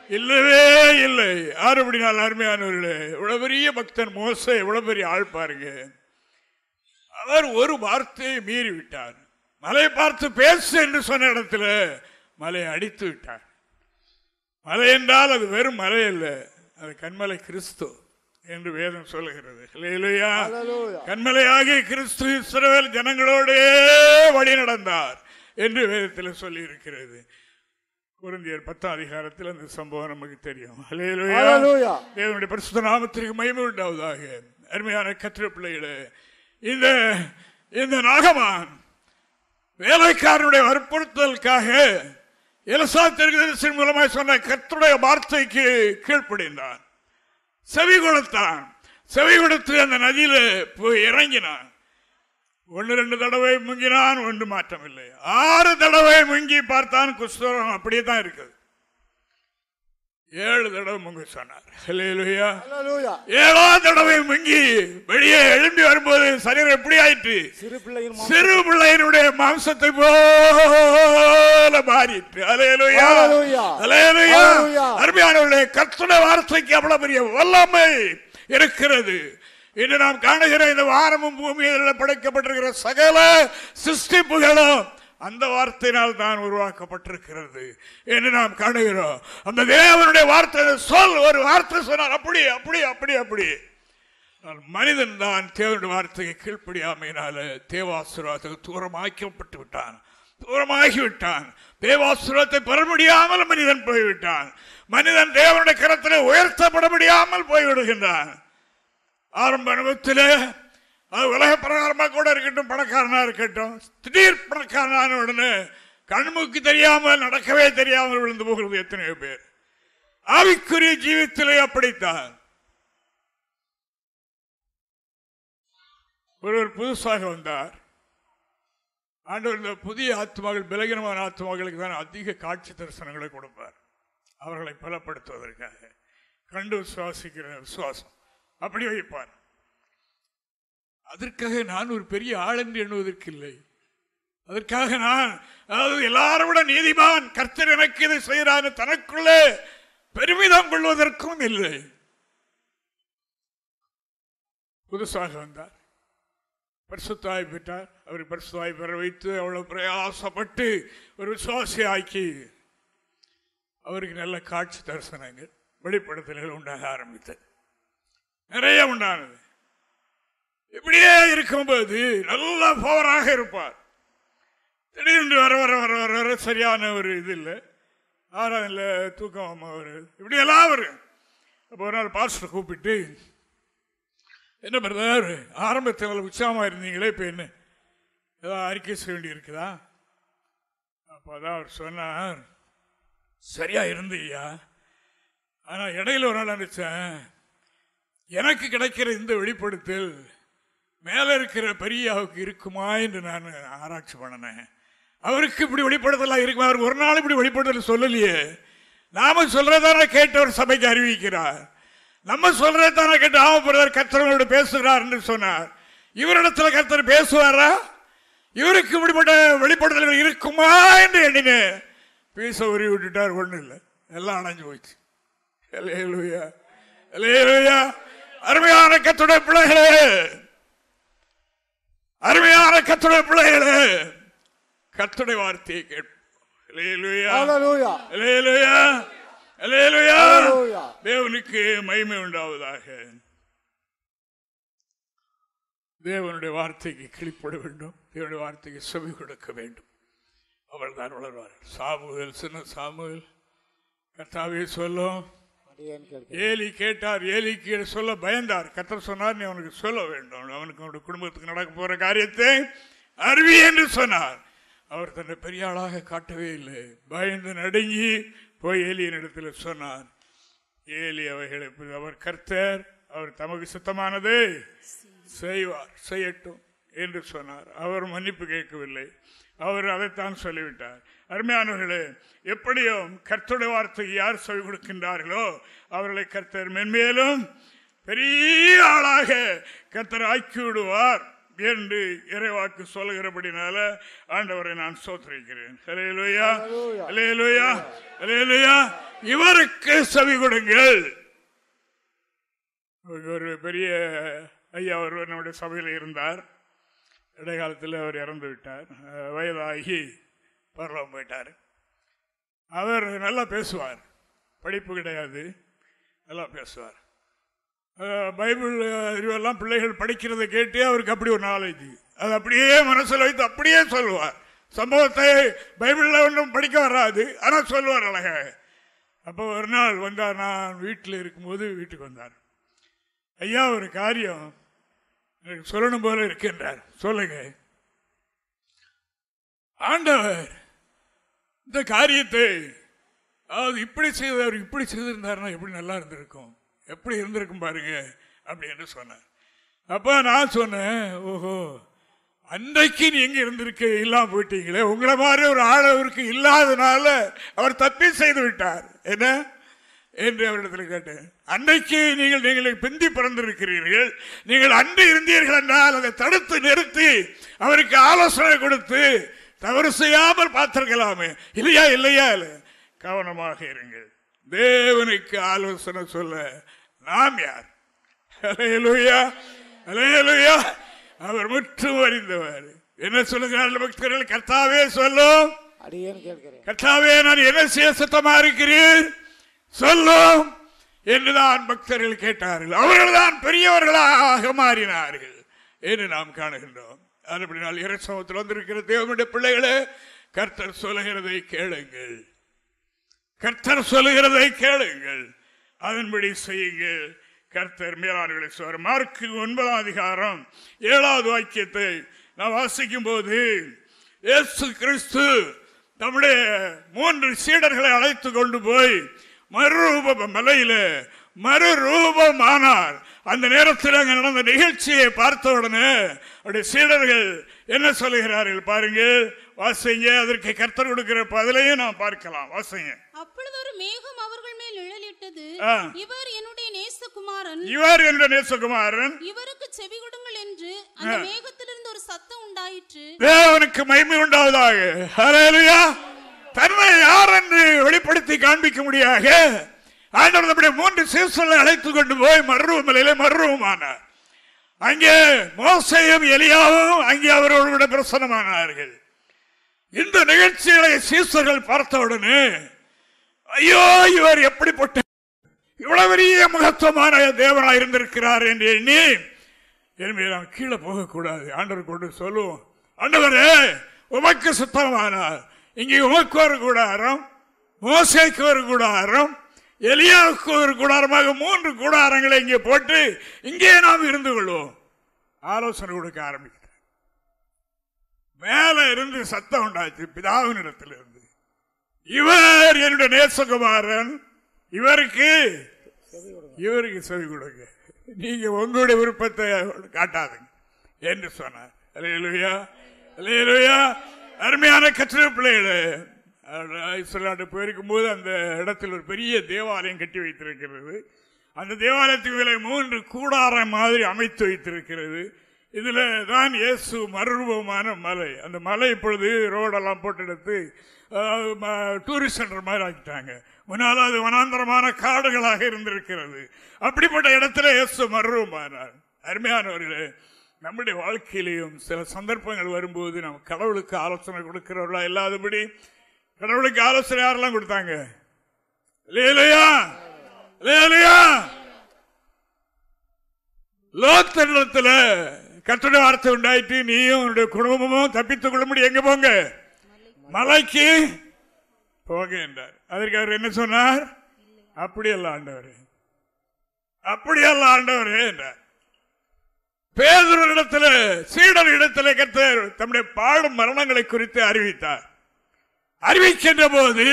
இல்லவே இல்லை. ஆறுபடி நாள் அருமையானவர்களே இவ்வளவு பெரிய பக்தன் மோச எவ்வளவு பெரிய ஆள் பாருங்க. அவர் ஒரு வார்த்தையை மீறி விட்டார். மலை பார்த்து பேசு என்று சொன்ன இடத்துல மலையை அடித்து விட்டார். மலை என்றால் அது வெறும் மலை அல்ல அது கண்மலை கிறிஸ்து என்று வேதம் சொல்லுகிறது. ஹalleluya. கண்மலையாகிய கிறிஸ்து இஸ்ரவேல் ஜனங்களோடே வழி நடந்தார் என்று வேதத்தில் சொல்லி இருக்கிறது குருந்தியர் பத்தாம் அதிகாரத்தில் அந்த சம்பவம் நமக்கு தெரியும். தேவனுடைய பரிசுத்த நாமத்திற்கு மகிமை உண்டாவதாக. அருமையான கற்ற பிள்ளைகளே இந்த இந்த நாகமான் வேலைக்காரனுடைய வற்புறுத்தலுக்காக எலசா தெற்கு மூலமாய் சொன்ன கர்த்தருடைய வார்த்தைக்கு கீழ்ப்படிந்தான். செவி கொடுத்தான் செவி கொடுத்து அந்த நதியில போய் இறங்கினான். ஒன்று ரெண்டு தடவை முங்கினான் ஒன்று மாற்றம் இல்லை ஆறு தடவை முங்கி பார்த்தான் குஸ்தரம். அப்படியே தான் இருக்குது. ஏழு தடவை முங்க சொன்னார். ஏழாம் தடவை முங்கி வெளியே எழும்பி வரும்போது சரீரம் எப்படி ஆயிற்று? சிறு பிள்ளையினுடைய மாம்சத்தை போல மாறிட்டு அலையலுயா. அலையலுயா. அருமையானவர்களே கர்த்தருடைய வார்த்தைக்கு அவ்வளவு பெரிய வல்லமை இருக்கிறது. இன்று நாம் காணுகிற இந்த வாரமும் பூமியில் படைக்கப்பட்டிருக்கிற சகல சிருஷ்டிப்புகளும் அந்த வார்த்தையினால் தான் உருவாக்கப்பட்டிருக்கிறது என்று நாம் காணுகிறோம். அந்த தேவனுடைய வார்த்தை சொல் ஒரு வார்த்தை சொன்னார் அப்படி அப்படி அப்படி அப்படி. மனிதன் தான் தேவனுடைய வார்த்தையை கீழ்ப்படியாமையினால தேவாசுரத்துக்கு தூரமாக்கப்பட்டு விட்டான். தூரமாகிவிட்டான். தேவாசுரத்தை பெற முடியாமல் மனிதன் போய்விட்டான். மனிதன் தேவனுடைய கரத்தில் உயர்த்தப்பட முடியாமல் போய்விடுகின்றான். ஆரம்ப அனுபவத்தில் அது உலக பிரகாரமாக கூட இருக்கட்டும் பணக்காரனாக இருக்கட்டும் திடீர் பணக்காரனான உடனே கண்முக்கு தெரியாமல் நடக்கவே தெரியாமல் விழுந்து போகிறது எத்தனையோ பேர். ஆவிக்குரிய ஜீவித்திலே அப்படித்தான். ஒருவர் புதுசாக வந்தார். ஆண்டவர் இந்த புதிய ஆத்மாக்கள் பலகீனமான ஆத்மாக்களுக்கு தான் அதிக காட்சி தரிசனங்களை கொடுப்பார். அவர்களை பலப்படுத்துவதற்காக கண்டு விசுவாசிக்கிற விசுவாசம். அப்படி வைப்பார். அதற்காக நான் ஒரு பெரிய ஆள் என்று எண்ணுவதற்கு இல்லை. அதற்காக நான் அதாவது எல்லாரும் விட நீதிமான் கர்த்தர் எனக்கு இதை செய்கிறார் தனக்குள்ளே பெருமிதம் கொள்வதற்கும் இல்லை. புதுசாக வந்தார். பரிசுத்தாய் பெற்றார். அவர் பரிசுத்தாய் பெற வைத்து அவ்வளவு பிரயாசப்பட்டு ஒரு விசுவாசி ஆக்கி அவருக்கு நல்ல காட்சி தரிசனங்கள் வெளிப்படுத்தல்கள் உண்டாக ஆரம்பித்தது. நிறைய உண்டானது. இப்படியே இருக்கும்போது நல்ல பவராக இருப்பார். திடீர்னு வர வர வர வர வர சரியான ஒரு இது இல்லை. ஆறாவதுல தூக்கம் வருது இப்படியெல்லாம் வரும் அப்போ ஒரு நாள் பாஸ்டர் கூப்பிட்டு என்ன பிரதர் ஆரம்பத்தில் உற்சாகமாக இருந்தீங்களே இப்போ என்ன? ஏதாவது அறிக்கை செய்ய வேண்டி இருக்குதா அப்போதான் அவர் சொன்னார் சரியாக இருந்தீயா? ஆனால் இடையில ஒரு நாள் நினைச்சேன் எனக்கு கிடைக்கிற இந்த வெளிப்படுத்தல் மேலே இருக்கிற பெரியாவுக்கு இருக்குமா என்று நான் ஆராய்ச்சி பண்ணினேன். அவருக்கு இப்படி வெளிப்படுத்தலாம் இருக்குமா? அவர் ஒரு நாள் இப்படி வெளிப்படுத்தல் சொல்லலையே. நாம சொல்றதான கேட்டவர் சபைக்கு அறிவிக்கிறார். நம்ம சொல்றதான கேட்டு ஆம பிரதர் பேசுகிறார் என்று சொன்னார். இவரிடத்துல கத்தர் பேசுவாரா? இவருக்கு இப்படிப்பட்ட வெளிப்படுத்தல்கள் இருக்குமா என்று எண்ணினேன். பேச உரி விட்டுட்டார் ஒன்றும் இல்லை. எல்லாம் அணைஞ்சு போச்சு. இல்லையா இல்லையா அருமையான கத்துடைய பிள்ளைகளே. அருமையான கத்துடைய பிள்ளைகளே. கத்துடைய வார்த்தையை. தேவனுக்கு மகிமை உண்டாவதாக. தேவனுடைய வார்த்தைக்கு கிளிப்பட வேண்டும். தேவனுடைய வார்த்தைக்கு செவி கொடுக்க வேண்டும். அவள் தான் வளர்வார் சாமுவேல் சின்ன சாமுவேல் கர்த்தாவே சொல்லும். ஏலி கேட்டார் ஏலிக்கு சொல்ல பயந்தார். கத்தர் சொன்னார் நீ அவனுக்கு சொல்ல வேண்டும். அவனுக்கு அவனுடைய குடும்பத்துக்கு நடக்க போகிற காரியத்தை அருவி என்று சொன்னார். அவர் தன்னை பெரிய ஆளாக காட்டவே இல்லை. பயந்து நடுங்கி போய் ஏலியின் இடத்துல சொன்னார். ஏலி அவைகளை அவர் கர்த்தர் அவர் தமக்கு சுத்தமானது செய்வார் செய்யட்டும் என்று சொன்னார். அவர் மன்னிப்பு கேட்கவில்லை. அவர் அதைத்தான் சொல்லிவிட்டார். அருமையானவர்களே எப்படியும் கர்த்தருடைய வார்த்தைக்கு யார் சொல்லிக் கொடுக்கின்றார்களோ அவர்களை கர்த்தர் மென்மேலும் பெரிய ஆளாக கர்த்தர் ஆக்கி விடுவார் என்று இறைவாக்கு சொல்லுகிறபடினால ஆண்டவரை நான் சோத்திரிக்கிறேன். ஹalleluya ஹalleluya. ஹalleluya இவருக்கு செவி கொடுங்கள். ஒரு பெரிய ஐயா ஒருவர் நம்முடைய சபையில் இருந்தார். இடைக்காலத்தில் அவர் இறந்து விட்டார் வயதாகி பரலோகம் போயிட்டார். அவர் நல்லா பேசுவார். படிப்பு கிடையாது. நல்லா பேசுவார். பைபிள் அறிவெல்லாம் பிள்ளைகள் படிக்கிறதை கேட்டு அவருக்கு அப்படி ஒரு நாலேஜ் அது அப்படியே மனசில் வைத்து அப்படியே சொல்லுவார். சம்பவத்தை பைபிளில் ஒன்றும் படிக்க வராது. ஆனால் சொல்லுவார் அழகாக அப்போ ஒரு நாள் வந்தார். நான் வீட்டில் இருக்கும்போது வீட்டுக்கு வந்தார். ஐயா ஒரு காரியம் எனக்கு சொல்லணும் போல இருக்கின்றார் சொல்லுங்க. ஆண்டவர் இந்த காரியத்தை அதாவது இப்படி செய்தவர் இப்படி செய்திருந்தாருன்னா எப்படி நல்லா இருந்திருக்கும்? எப்படி இருந்திருக்கும் பாருங்க அப்படின்னு சொன்னேன் அப்போ நான் சொன்னேன் ஓஹோ அன்றைக்கு நீங்க இருந்திருக்க? இல்லாம போயிட்டீங்களே. உங்களை மாதிரி ஒரு ஆள் அவருக்கு இல்லாதனால அவர் தப்பி செய்து விட்டார். என்ன? என்று அவரிடத்தில் கேட்டேன். அன்றைக்கு நீங்கள் நீங்கள் பிந்தி பிறந்திருக்கிறீர்கள். நீங்கள் அன்று இருந்தீர்கள் என்றால் அதை தடுத்து நிறுத்தி அவருக்கு ஆலோசனை கொடுத்து தவறு செய்யாமல் பார்த்திருக்கலாமே. இல்லையா இல்லையா? இல்லை. கவனமாக இருங்கள். தேவனுக்கு ஆலோசனை சொல்ல நாம் யார்? அலையலுயா அலையலுயா அவர் முற்றும் அறிந்தவர். என்ன சொல்லுகிறார்கள் பக்தர்கள் கர்த்தாவே சொல்லும். கர்த்தாவே நான் என்ன செய்ய சுத்தமா இருக்கிறேன்? சொல்லும். என்றுதான் பக்தர்கள் கேட்டார்கள். அவர்கள் தான் பெரியவர்களாக மாறினார்கள். என்று நாம் காணுகின்றோம். அதுபடினால் இரசமத்தில் வந்திருக்கிற தேவனுடைய பிள்ளைகளே கர்த்தர் சொல்லுகிறதை கேளுங்கள். கர்த்தர் சொல்லுகிறதை கேளுங்கள். அதன்படி செய்யுங்கள். கர்த்தர் மேலாளர்களை சொல்ற மார்க்கு ஒன்பதாம் அதிகாரம் ஏழாவது வாக்கியத்தை நான் வாசிக்கும் போது இயேசு கிறிஸ்து நம்முடைய மூன்று சீடர்களை அழைத்து கொண்டு போய் மறுரூப மலையில மறுரூபமானார். அந்த நேரத்தில் அங்க நடந்த நிகழ்ச்சியை பார்த்த உடனே அவருடைய சீடர்கள் என்ன சொல்லுகிறார்கள் பாருங்கள் வாசிங்க அதற்கு கர்த்தர் கொடுக்கிற பதிலையும் நாம் பார்க்கலாம். வாசிங்க. அப்பொழுது ஒரு மேகம் அவர்கள் மேல் நிழலிட்டது. இவர் என்னுடைய நேசகுமாரன். இவர் என்ற நேசகுமாரன். இவருக்கு செவி கொடுங்கள் என்று அந்த மேகத்திலிருந்து ஒரு சத்தம் உண்டாயிற்று. தேவனுக்கு மகிமை உண்டாவதாக. ஹalleluya தன்னை யார் என்று வெளிப்படுத்தி காண்பிக்க முடியாக ஆண்டவர் நம்முடைய மூன்று சீசனை அழைத்து கொண்டு போய் மருவமலையில மருவமானார் அங்கே மோசையும் எலியாவும் அங்கே அவரோடு கூட பிரசனமானார்கள் இந்த நிகழ்ச்சிகளை சீசர்கள் பார்த்தவுடனே ஐயோ இவர் எப்படிப்பட்ட இவ்வளவு பெரிய மகத்துவமான தேவனாக இருந்திருக்கிறார் என்று எண்ணி எனவே நாம் கீழே போகக்கூடாது. ஆண்டவர் கொண்டு சொல்லுவோம் ஆண்டவரே உமக்கு சுத்தமானார் இங்கே உமக்கு ஒரு கூடாரம் மோசைக்கு ஒரு கூடாரம் எலியாவுக்கு ஒரு கூடாரமாக மூன்று கூடாரங்களை இங்கே போட்டு இங்கே நாம் இருந்து கொள்வோம். ஆலோசனை கொடுக்க ஆரம்பிக்கிறார். மேல இருந்து சத்தம் உண்டாச்சு பிதாவின் இடத்திலிருந்து இவர் என்னுடைய நேசகுமாரன். இவருக்கு இவருக்கு செவி கொடுங்க. நீங்க உங்களுடைய விருப்பத்தை காட்டாதுங்க என்று சொன்னார். அல்லேலூயா அல்லேலூயா அருமையான கற்ற பிள்ளைகளே. இஸ்லாண்டு போயிருக்கும் போது அந்த இடத்தில் ஒரு பெரிய தேவாலயம் கட்டி வைத்திருக்கிறது. அந்த தேவாலயத்துக்கு மேலே மூன்று கூடாரம் மாதிரி அமைத்து வைத்திருக்கிறது. இதில் தான் இயேசு மறுரூபமான மலை. அந்த மலை இப்பொழுது ரோடெல்லாம் போட்டெடுத்து டூரிஸ்ட் சென்டர் மாதிரி ஆக்கிட்டாங்க. முன்னால் அது வனாந்தரமான காடுகளாக இருந்திருக்கிறது. அப்படிப்பட்ட இடத்துல இயேசு மறுரூபமானார். அருமையானவர்களே நம்முடைய வாழ்க்கையிலையும் சில சந்தர்ப்பங்கள் வரும்போது நம்ம கடவுளுக்கு ஆலோசனை கொடுக்கிறவர்களா இல்லாதபடி கடவுளுக்கு ஆலோசனை யாரெல்லாம் கொடுத்தாங்க? லேலையா லேலையா வார்த்தை உண்டாயிட்டு நீயும் உன்னுடைய குடும்பமும் தப்பித்துக் கொள்ள முடியும் எங்க போங்க? மலைக்கு போங்க என்றார். அதற்கு அவர் என்ன சொன்னார்? அப்படியல்ல ஆண்டவர். அப்படியல்ல ஆண்டவர் என்றார். பேதரிடத்துல சீடர் இடத்துல கத்தர் தம்முடைய பாடும் மரணங்களை குறித்து அறிவித்தார். அறிவிக்கின்ற போது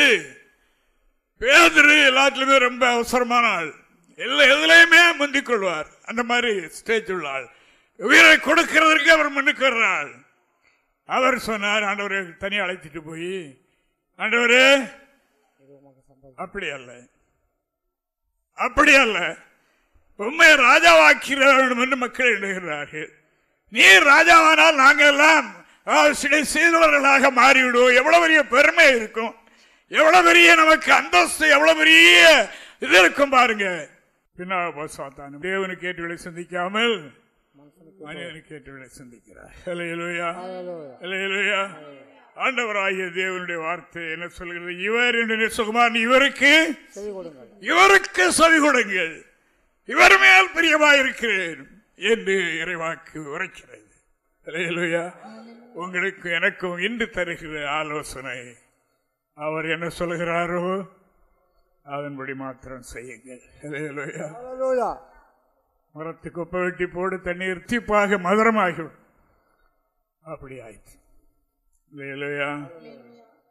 பேதரு எல்லாத்திலுமே ரொம்ப அவசரமான ஆள். எல்லா எதுலையுமே முந்திக் கொள்வார் அந்த மாதிரி ஸ்டேஜ் உள்ள ஆள். உயிரை கொடுக்கிறதற்கு அவர் முன்னுக்கு அவர் சொன்னார் ஆண்டவரை தனியாக அழைத்துட்டு போய் ஆண்டவரே அப்படி அல்ல. அப்படி அல்ல. உண்மை ராஜாவாக்கிற வேண்டும் என்று மக்கள் எழுகிறார்கள் நீர் ராஜாவானால் நாங்கள் எல்லாம் செய்தவர்களாக மாறிவிடுவோம். எவ்வளவு பெரிய பெருமை இருக்கும். எவ்வளவு பெரிய நமக்கு அந்தஸ்து எவ்வளவு பெரிய இது இருக்கும் பாருங்க. பின்னாக சாத்தான் தேவனுக்கு சிந்திக்காமல் மனிதனு கேட்டுகளை சிந்திக்கிறார். ஆண்டவர் ஆகிய ஆண்டவராகிய தேவனுடைய வார்த்தை என்ன சொல்கிறது? இவர் என்று சுகுமார் இவருக்கு இவருக்கு செவி கொடுங்கள். இவர் மேல் பிரியமாயிருக்கிறேன் என்று இறைவாக்கு உரைக்கிறது. ஹalleluya. உங்களுக்கு எனக்கும் இன்று தருகிற ஆலோசனை. அவர் என்ன சொல்கிறாரோ அதன்படி மாத்திரம் செய்யுங்கள். மரத்துக்கு குப்பை வெட்டி போடு தண்ணீர் தீப்பாக மதுரமாகிவிடும். அப்படி ஆயிடுச்சு இல்லையா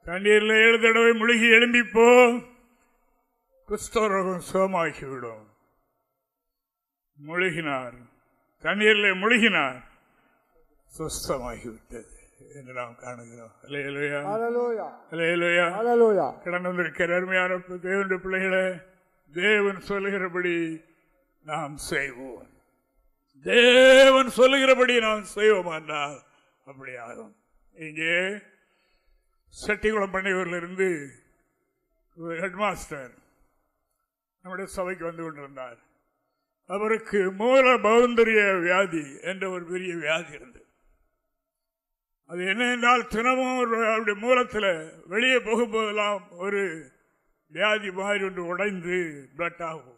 தண்ணீர்ல ஏழு தடவை முழுகி எழும்பிப்போ குஷ்டரோகம் சுகமாகிவிடும் முழுகினார். தண்ணீரில் முழுகினார். சுஸ்தமாகிவிட்டது என்று நாம் காணுகிறோம் கடந்து வந்திருக்கிற அருமையான தேவனுடைய பிள்ளைகளை தேவன் சொல்லுகிறபடி நாம் செய்வோம் தேவன் சொல்லுகிறபடி நாம் செய்வோம் என்றால் அப்படி ஆகும் இங்கே செட்டிக்குளம் பண்ணையூரிலிருந்து ஹெட்மாஸ்டர் நம்முடைய சபைக்கு வந்து கொண்டிருந்தார் அவருக்கு மூல பௌந்தரிய வியாதி என்ற ஒரு பெரிய வியாதி இருந்தது அது என்ன என்றால் தினமும் அவருடைய மூலத்தில் வெளியே போகும்போதெல்லாம் ஒரு வியாதி மாதிரி ஒன்று உடைந்து பிளட் ஆகும்.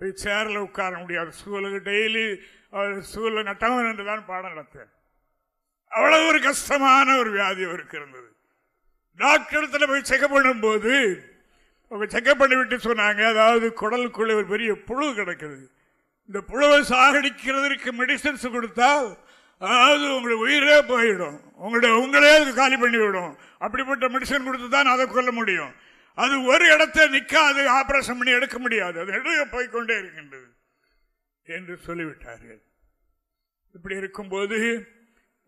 போய் சேரில் உட்கார முடியாது. ஸ்கூலுக்கு டெய்லி அவர் ஸ்கூலில் நட்டவன் என்று தான் பாடம் நடத்தேன். அவ்வளவு ஒரு கஷ்டமான ஒரு வியாதி அவருக்கு இருந்தது. டாக்டரத்தில் போய் செக்அப் பண்ணும்போது அவங்க செக்அப் பண்ணி விட்டு சொன்னாங்க அதாவது குடலுக்குள்ளே ஒரு பெரிய புழு கிடக்குது. இந்த புழுவை சாகடிக்கிறதுக்கு மெடிசன்ஸ் கொடுத்தால் அதாவது உங்களுடைய உயிரே போயிடும். உங்களுடைய உங்களே அது காலி பண்ணிவிடும். அப்படிப்பட்ட மெடிசன் கொடுத்து தான் அதை கொல்ல முடியும். அது ஒரு இடத்த நிற்காது ஆபரேஷன் பண்ணி எடுக்க முடியாது. அது எடுக்க போய்க்கொண்டே இருக்கின்றது என்று சொல்லிவிட்டார்கள். இப்படி இருக்கும்போது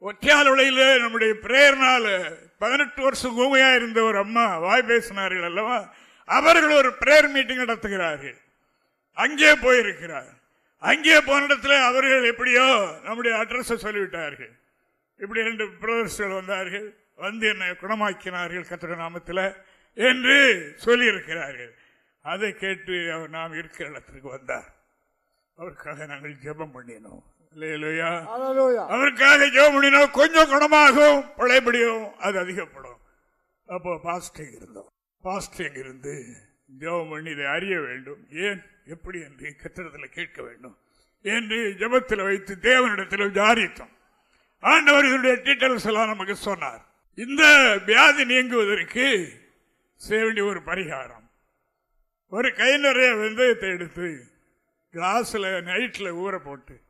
ஒற்றையால் உலையில் நம்முடைய பிரேயர்னால பதினெட்டு வருஷம் ஊமையா இருந்த ஒரு அம்மா வாய் பேசினார்கள் அல்லவா? அவர்கள் ஒரு பிரேயர் மீட்டிங் நடத்துகிறார்கள். அங்கே போயிருக்கிறார். அங்கே போன இடத்துல அவர்கள் எப்படியோ நம்முடைய அட்ரஸ் சொல்லிவிட்டார்கள். இப்படி ரெண்டு பிரதர்ஸ்கள் வந்தார்கள். வந்து என்னை குணமாக்கினார்கள் கத்திர நாமத்தில் என்று சொல்லியிருக்கிறார்கள். அதை கேட்டு அவர் நாம் இருக்கிற இடத்திற்கு வந்தார். அவருக்காக நாங்கள் ஜெபம் பண்ணினோம். அவருக்காக ஜெபம் பண்ணினோம் கொஞ்சம் குணமாகும் பழையபடியும் அது அதிகப்படும். அப்போ பாஸ்டிங் இருந்தோம் பாஸ்டிங் இருந்து ஜெபம் பண்ணி இதை அறிய வேண்டும். ஏன்? எப்படி என்று கத்திரத்தில் கேட்க வேண்டும். என்று ஜெபத்தில் வைத்து தேவனிடத்தில் ஜாரித்தோம். ஆண்டவர் இதனுடைய டீட்டெயில்ஸ் எல்லாம் நமக்கு சொன்னார். இந்த வியாதி நீங்குவதற்கு செய்ய வேண்டிய ஒரு பரிகாரம். ஒரு கை நிறைய வெந்தயத்தை எடுத்து கிளாஸில் நைட்டில் ஊற போட்டு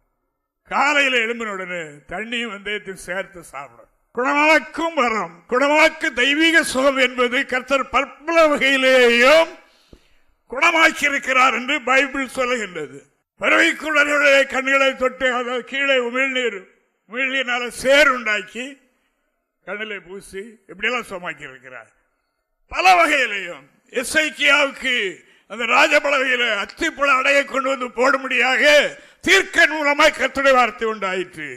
காலையில் எழும்பின உடனே தண்ணியும் வெந்தயத்தையும் சேர்த்து சாப்பிடும். குணமாக்கும் வரம் குணமாக்கு தெய்வீக சுகம் என்பது கர்த்தர் பற்பல வகையிலேயும் குணமாக்கியிருக்கிறார் என்று பைபிள் சொல்லுகின்றது. பறவைக்குள்ளர்களுடைய கண்களை தொட்டு அதாவது கீழே உமிழ்நீர் உமிழ்நீர்னால சேர் உண்டாக்கி கண்ணிலே பூசி இப்படியெல்லாம் சுமாக்கியிருக்கிறார் பல வகையிலையும் எஸ்ஐக்கியாவுக்கு அந்த ராஜபலவையில் அத்திப்புல அடைய கொண்டு வந்து போடும்படியாக தீர்க்க மூலமாய் கர்த்தருடைய வார்த்தை உண்டாயிற்று.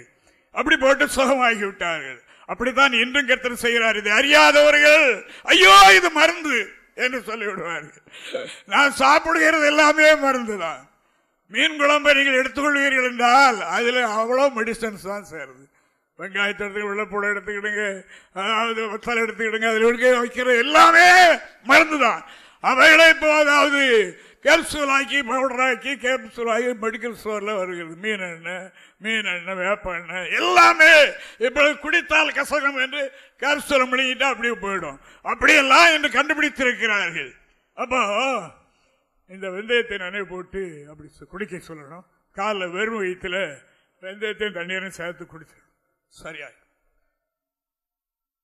அப்படி போட்டு சுகமாகி விட்டார்கள் அப்படித்தான் இன்றும் கர்த்தர் செய்கிறார். இது அறியாதவர்கள் ஐயோ இது மருந்து. என்று சொல்லிவிடுவார்கள் நான் சாப்பிடுகிறது எல்லாமே மருந்து தான் மீன் குழம்பை நீங்கள் எடுத்துக்கொள்வீர்கள் என்றால் அதில் அவ்வளோ மெடிசன்ஸ் தான் சேருது. வெங்காயத்தை எடுத்து வெள்ளப்பூட எடுத்துக்கிடுங்க அதாவது வத்தலை எடுத்துக்கிடுங்க அதில் வைக்கிற எல்லாமே மருந்து தான் அவைகளை இப்போ அதாவது கேப்சூல் ஆக்கி பவுடர் ஆக்கி கேப்சூல் ஆகி மெடிக்கல் ஸ்டோரில் வருகிறது. மீன் எண்ணெய் மீன் எண்ணெய் வேப்ப எண்ணெய் எல்லாமே இப்படி குடித்தால் கசகம் என்று கேப்சூல் முடிஞ்சிட்டு அப்படியே போயிடும். அப்படியெல்லாம் என்று கண்டுபிடித்திருக்கிறார்கள். அப்போ இந்த வெந்தயத்தை நனைவு போட்டு அப்படி குடிக்க சொல்லணும். காலில் வெறும் வயிற்றுல வெந்தயத்தையும் தண்ணீரையும் சேர்த்து குடிச்சிடணும் சரியாக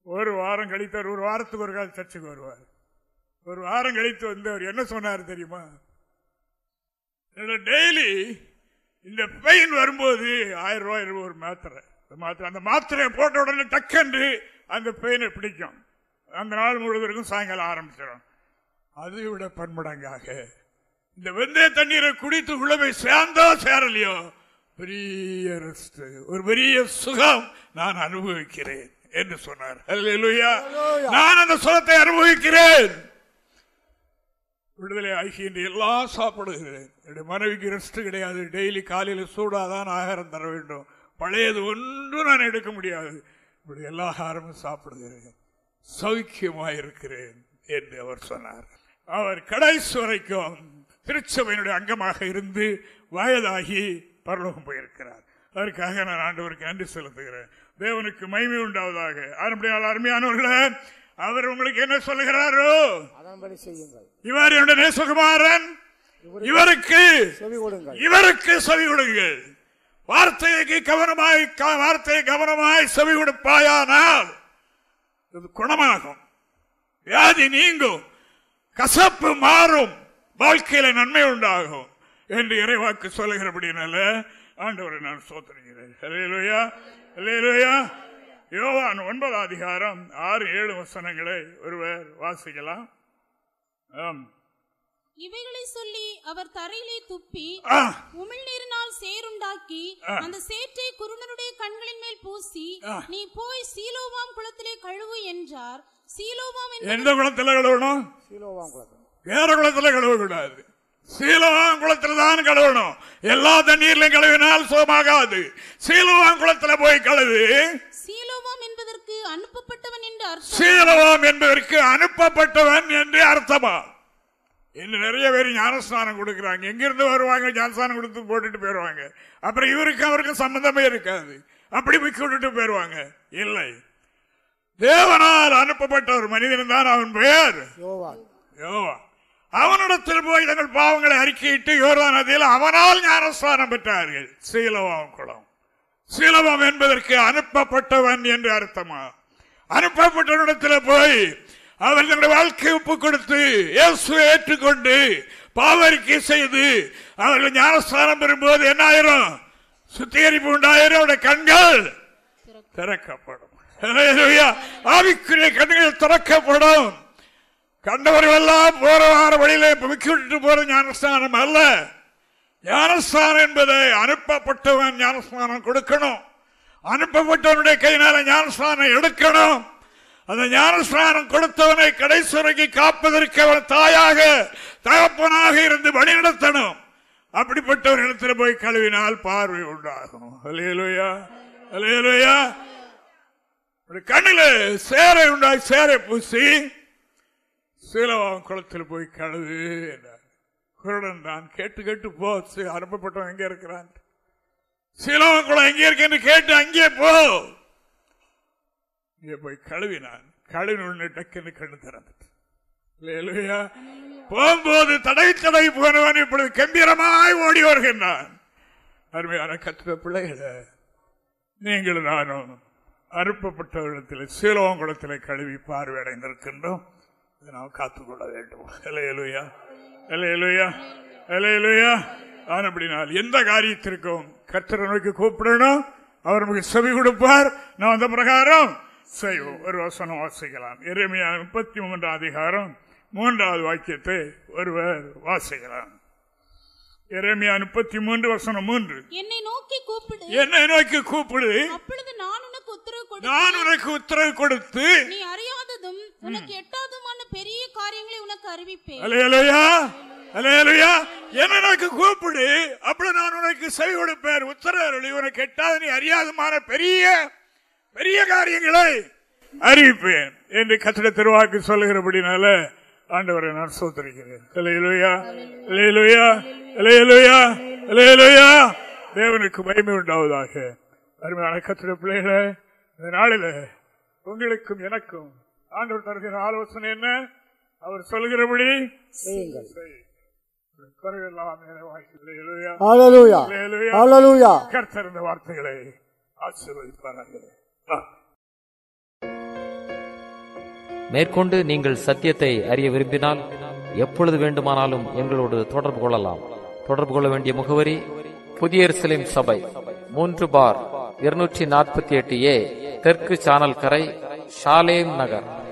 ஒரு வாரம் கழித்தார் ஒரு வாரத்துக்கு ஒரு கால் சர்ச்சுக்கு வருவார். ஒரு வாரம் கழித்து வந்து அவர் என்ன சொன்னார் தெரியுமா? டெய்லி இந்த பெயின் வரும்போது ஆயிரம் ரூபாய் ஒரு மாத்திரை. அந்த மாத்திரை அந்த மாத்திரையை போட்ட உடனே டக்கென்று அந்த பெயினை பிடிக்கும். அந்த நாள் முழுவதற்கும் சாயங்காலம் ஆரம்பிச்சிடும். அதை விட பன்மடங்காக. இந்த வெந்தய தண்ணீரை குடித்து உள்ள போய் சேர்ந்தோ சேரலையோ? பெரிய ரெஸ்ட் ஒரு பெரிய சுகம் நான் அனுபவிக்கிறேன் என்று சொன்னார். நான் அந்த சுகத்தை அனுபவிக்கிறேன். விடுதலை ஆகி எல்லாம் சாப்பிடுகிறேன் என்னுடைய மனைவிக்கு ரெஸ்ட் கிடையாது. டெய்லி காலையில் சூடாதான் ஆகாரம் தர வேண்டும். பழையது ஒன்றும் நான் எடுக்க முடியாது. இப்படி எல்லா ஆகாரமும் சாப்பிடுகிறேன். சௌக்கியமாயிருக்கிறேன் என்று அவர் சொன்னார். அவர் கடைசி வரைக்கும் திருச்சபையினுடைய அங்கமாக இருந்து வயதாகி பரலோகம் போயிருக்கிறார். அதற்காக நான் ஆண்டவருக்கு நன்றி செலுத்துகிறேன். தேவனுக்கு மகிமை உண்டாவதாக. அருமையான அருமையானவர்களே அவர் உங்களுக்கு என்ன சொல்லுகிறாரோ? அதன்படி செய்யுங்கள். இவர் என்னுடைய நேசகுமாரன். இவருக்கு இவருக்கு செவி கொடுங்கள் வார்த்தைக்கு கவனமாய் வார்த்தையை கவனமாய் செவி கொடுப்பாயானால் இது குணமாகும். வியாதி நீங்கும். கசப்பு மாறும். வாழ்க்கையில நன்மை உண்டாகும் என்று இறைவாக்கு சொல்லுகிறபடினால ஆண்டவரை நான் அல்லேலூயா யோவான் ஒன்பதாம் அதிகாரம் ஆறு ஏழு வசனங்களை ஒருவர் வாசிக்கலாம். ஆம். இவைகளை சொல்லி அவர் தரையிலே துப்பி உமிழ்நீரினால் சேருண்டாக்கி அந்த சேற்றை குருடனுடைய கண்களின் மேல் பூசி நீ போய் சீலோவாம் குளத்திலே கழுவு என்றார். சீலோவாம் எந்த குளத்துல கழுவணும்? சீலோவாம் குளத்தில். வேற குளத்துல கழுவக்கூடாது. சீலவான் குளத்துல தான் கழுவணும். எல்லா தண்ணீர்லையும் கழுவினால் சுகமாகாது சீலவான் குளத்துல போய் கழுவு. சீலோவாம் என்பதற்கு அனுப்பப்பட்டவன் என்று அர்த்தம். சீலவாம் என்பதற்கு அனுப்பப்பட்டவன் என்று அர்த்தமா? இன்னும் நிறைய பேர் ஞானஸ்நானம் கொடுக்குறாங்க. எங்கிருந்து வருவாங்க? ஞானஸ்நானம் கொடுத்து போட்டுட்டு போயிடுவாங்க அப்புறம் இவருக்கு அவருக்கும் சம்பந்தமே இருக்காது. அப்படி விக்கி விட்டுட்டு போயிடுவாங்க இல்லை. தேவனால் அனுப்பப்பட்ட ஒரு மனிதன் தான் அவன் பெயர். யோவான். யோவா அவனிடத்தில் போய் தங்கள் பாவங்களை அறிக்கையிட்டு யோர்தான் நதியில் அவனால் ஞானஸ்தானம் பெற்றார்கள். சீலவாம் குளம். சீலவம் என்பதற்கு அனுப்பப்பட்டவன் என்று அர்த்தமா? அனுப்பப்பட்டவனிடத்தில் போய் அவர் தங்களுடைய வாழ்க்கை ஒப்பு கொடுத்து இயேசுவை ஏற்றுக்கொண்டு பாவரிக்கை செய்து அவர்கள் ஞானஸ்தானம் பெறும்போது என்ன ஆயிரும் சுத்திகரிப்பு உண்டாயிரும். அவருடைய கண்கள் திறக்கப்படும். ஆவிக்குரிய கண்கள் திறக்கப்படும். கண்டவர்கள் எல்லாம் போற வார வழியிலே விட்டு போற ஞானஸ்தானம் அல்ல. ஞானஸ்தானம் என்பதை அனுப்பப்பட்டவன் ஞானஸ்தானம் கொடுக்கணும். அனுப்பப்பட்டவனுடைய கையினால ஞானஸ்தானம் எடுக்கணும். அந்த ஞானஸ்தானம் கொடுத்தவனை கடைசி வரைக்கும் காப்பதற்கு அவன் தாயாக தகப்பனாக இருந்து வழிநடத்தணும் அப்படிப்பட்டவர் இடத்துல போய் கழுவினால் பார்வை உண்டாகும். அலையலுயா அலையலுயா கண்ணில சேரை உண்டாய் சேரை பூசி சீலவாம் குளத்தில் போய் கழுது என்றார். குருடன் தான் கேட்டு கேட்டு போ அனுப்பப்பட்டவன் எங்கே இருக்கிறான்? சீலவாம் குளம் எங்கே இருக்கேன்னு கேட்டு அங்கே போ. இங்கே போய் கழுவினான். கழுவின டக்குன்னு கண்ணு திறந்துட்டு. இல்லையா போகும்போது தடை தடை போனவன் இப்பொழுது கம்பீரமாய் ஓடி வருகின்றான். அருமையான கத்துவ பிள்ளைகளை நீங்கள் நானும் அனுப்பப்பட்டவரிடத்தில் சீலவங்குளத்தில் கழுவி பார்வையடைந்திருக்கின்றோம். நாம் காத்துக்கொள்ள வேண்டும் இலையலுயா இலையலுயா இலையலுயா ஆனப்படினால் எந்த காரியத்திற்கும் கர்த்தரை நோக்கி கூப்பிடணும் அவர் நமக்கு செவி கொடுப்பார் நாம் அந்த பிரகாரம் செய்வோம் ஒரு வசனம் வாசிக்கலாம் எரேமியா முப்பத்தி மூன்றாம் அதிகாரம் மூன்றாவது வாக்கியத்தை ஒருவர் வாசிக்கலாம் எரேமியா முப்பத்தி மூன்று வசனம் மூன்று என்னை நோக்கி கூப்பிடு என்னை நோக்கி கூப்பிடு அப்பொழுது நான் உனக்கு உத்தரவு கொடு நான் உனக்கு உத்தரவு கொடுத்து நீ அறியாததும் உனக்கு எட்டாததுமான பெரிய காரியங்களை உனக்கு அறிவிப்பேன். அலையலையா அலையலையா. என்ன எனக்கு கூப்பிடு அப்படி நான் உனக்கு செவி கொடுப்பேன். உத்தரவு உனக்கு எட்டாவது நீ அறியாதமான பெரிய பெரிய காரியங்களை அறிவிப்பேன் என்று கத்திர திருவாக்கு சொல்லுகிறபடினால ஆண்டவரை நான் சோதரிக்கிறேன் அலையலுயா அலையலுயா அலையலுயா அலையலுயா. தேவனுக்கு மகிமை உண்டாவதாக. அருமையான கத்திர பிள்ளைகளே இந்த நாளில உங்களுக்கும் எனக்கும் ஆண்டவர் தருகிற ஆலோசனை என்ன அவர் சொல்கிறபடி செய்யுங்கள் செய். குறைவெல்லாம் நிறைவாக்கி அல்லேலூயா. ஹalleluya அல்லேலூயா. ஹalleluya கர்த்தர் இந்த வார்த்தைகளை ஆசீர்வதிப்பாராக ஆ. மேற்கொண்டு நீங்கள் சத்தியத்தை அறிய விரும்பினால் எப்பொழுது வேண்டுமானாலும் எங்களோடு தொடர்பு கொள்ளலாம் தொடர்பு கொள்ள வேண்டிய முகவரி புதிய எருசலேம் சபை மூன்று பார் இருநூற்றி நாற்பத்தி எட்டு ஏ தெற்கு சானல் கரை ஷாலேம் நகர்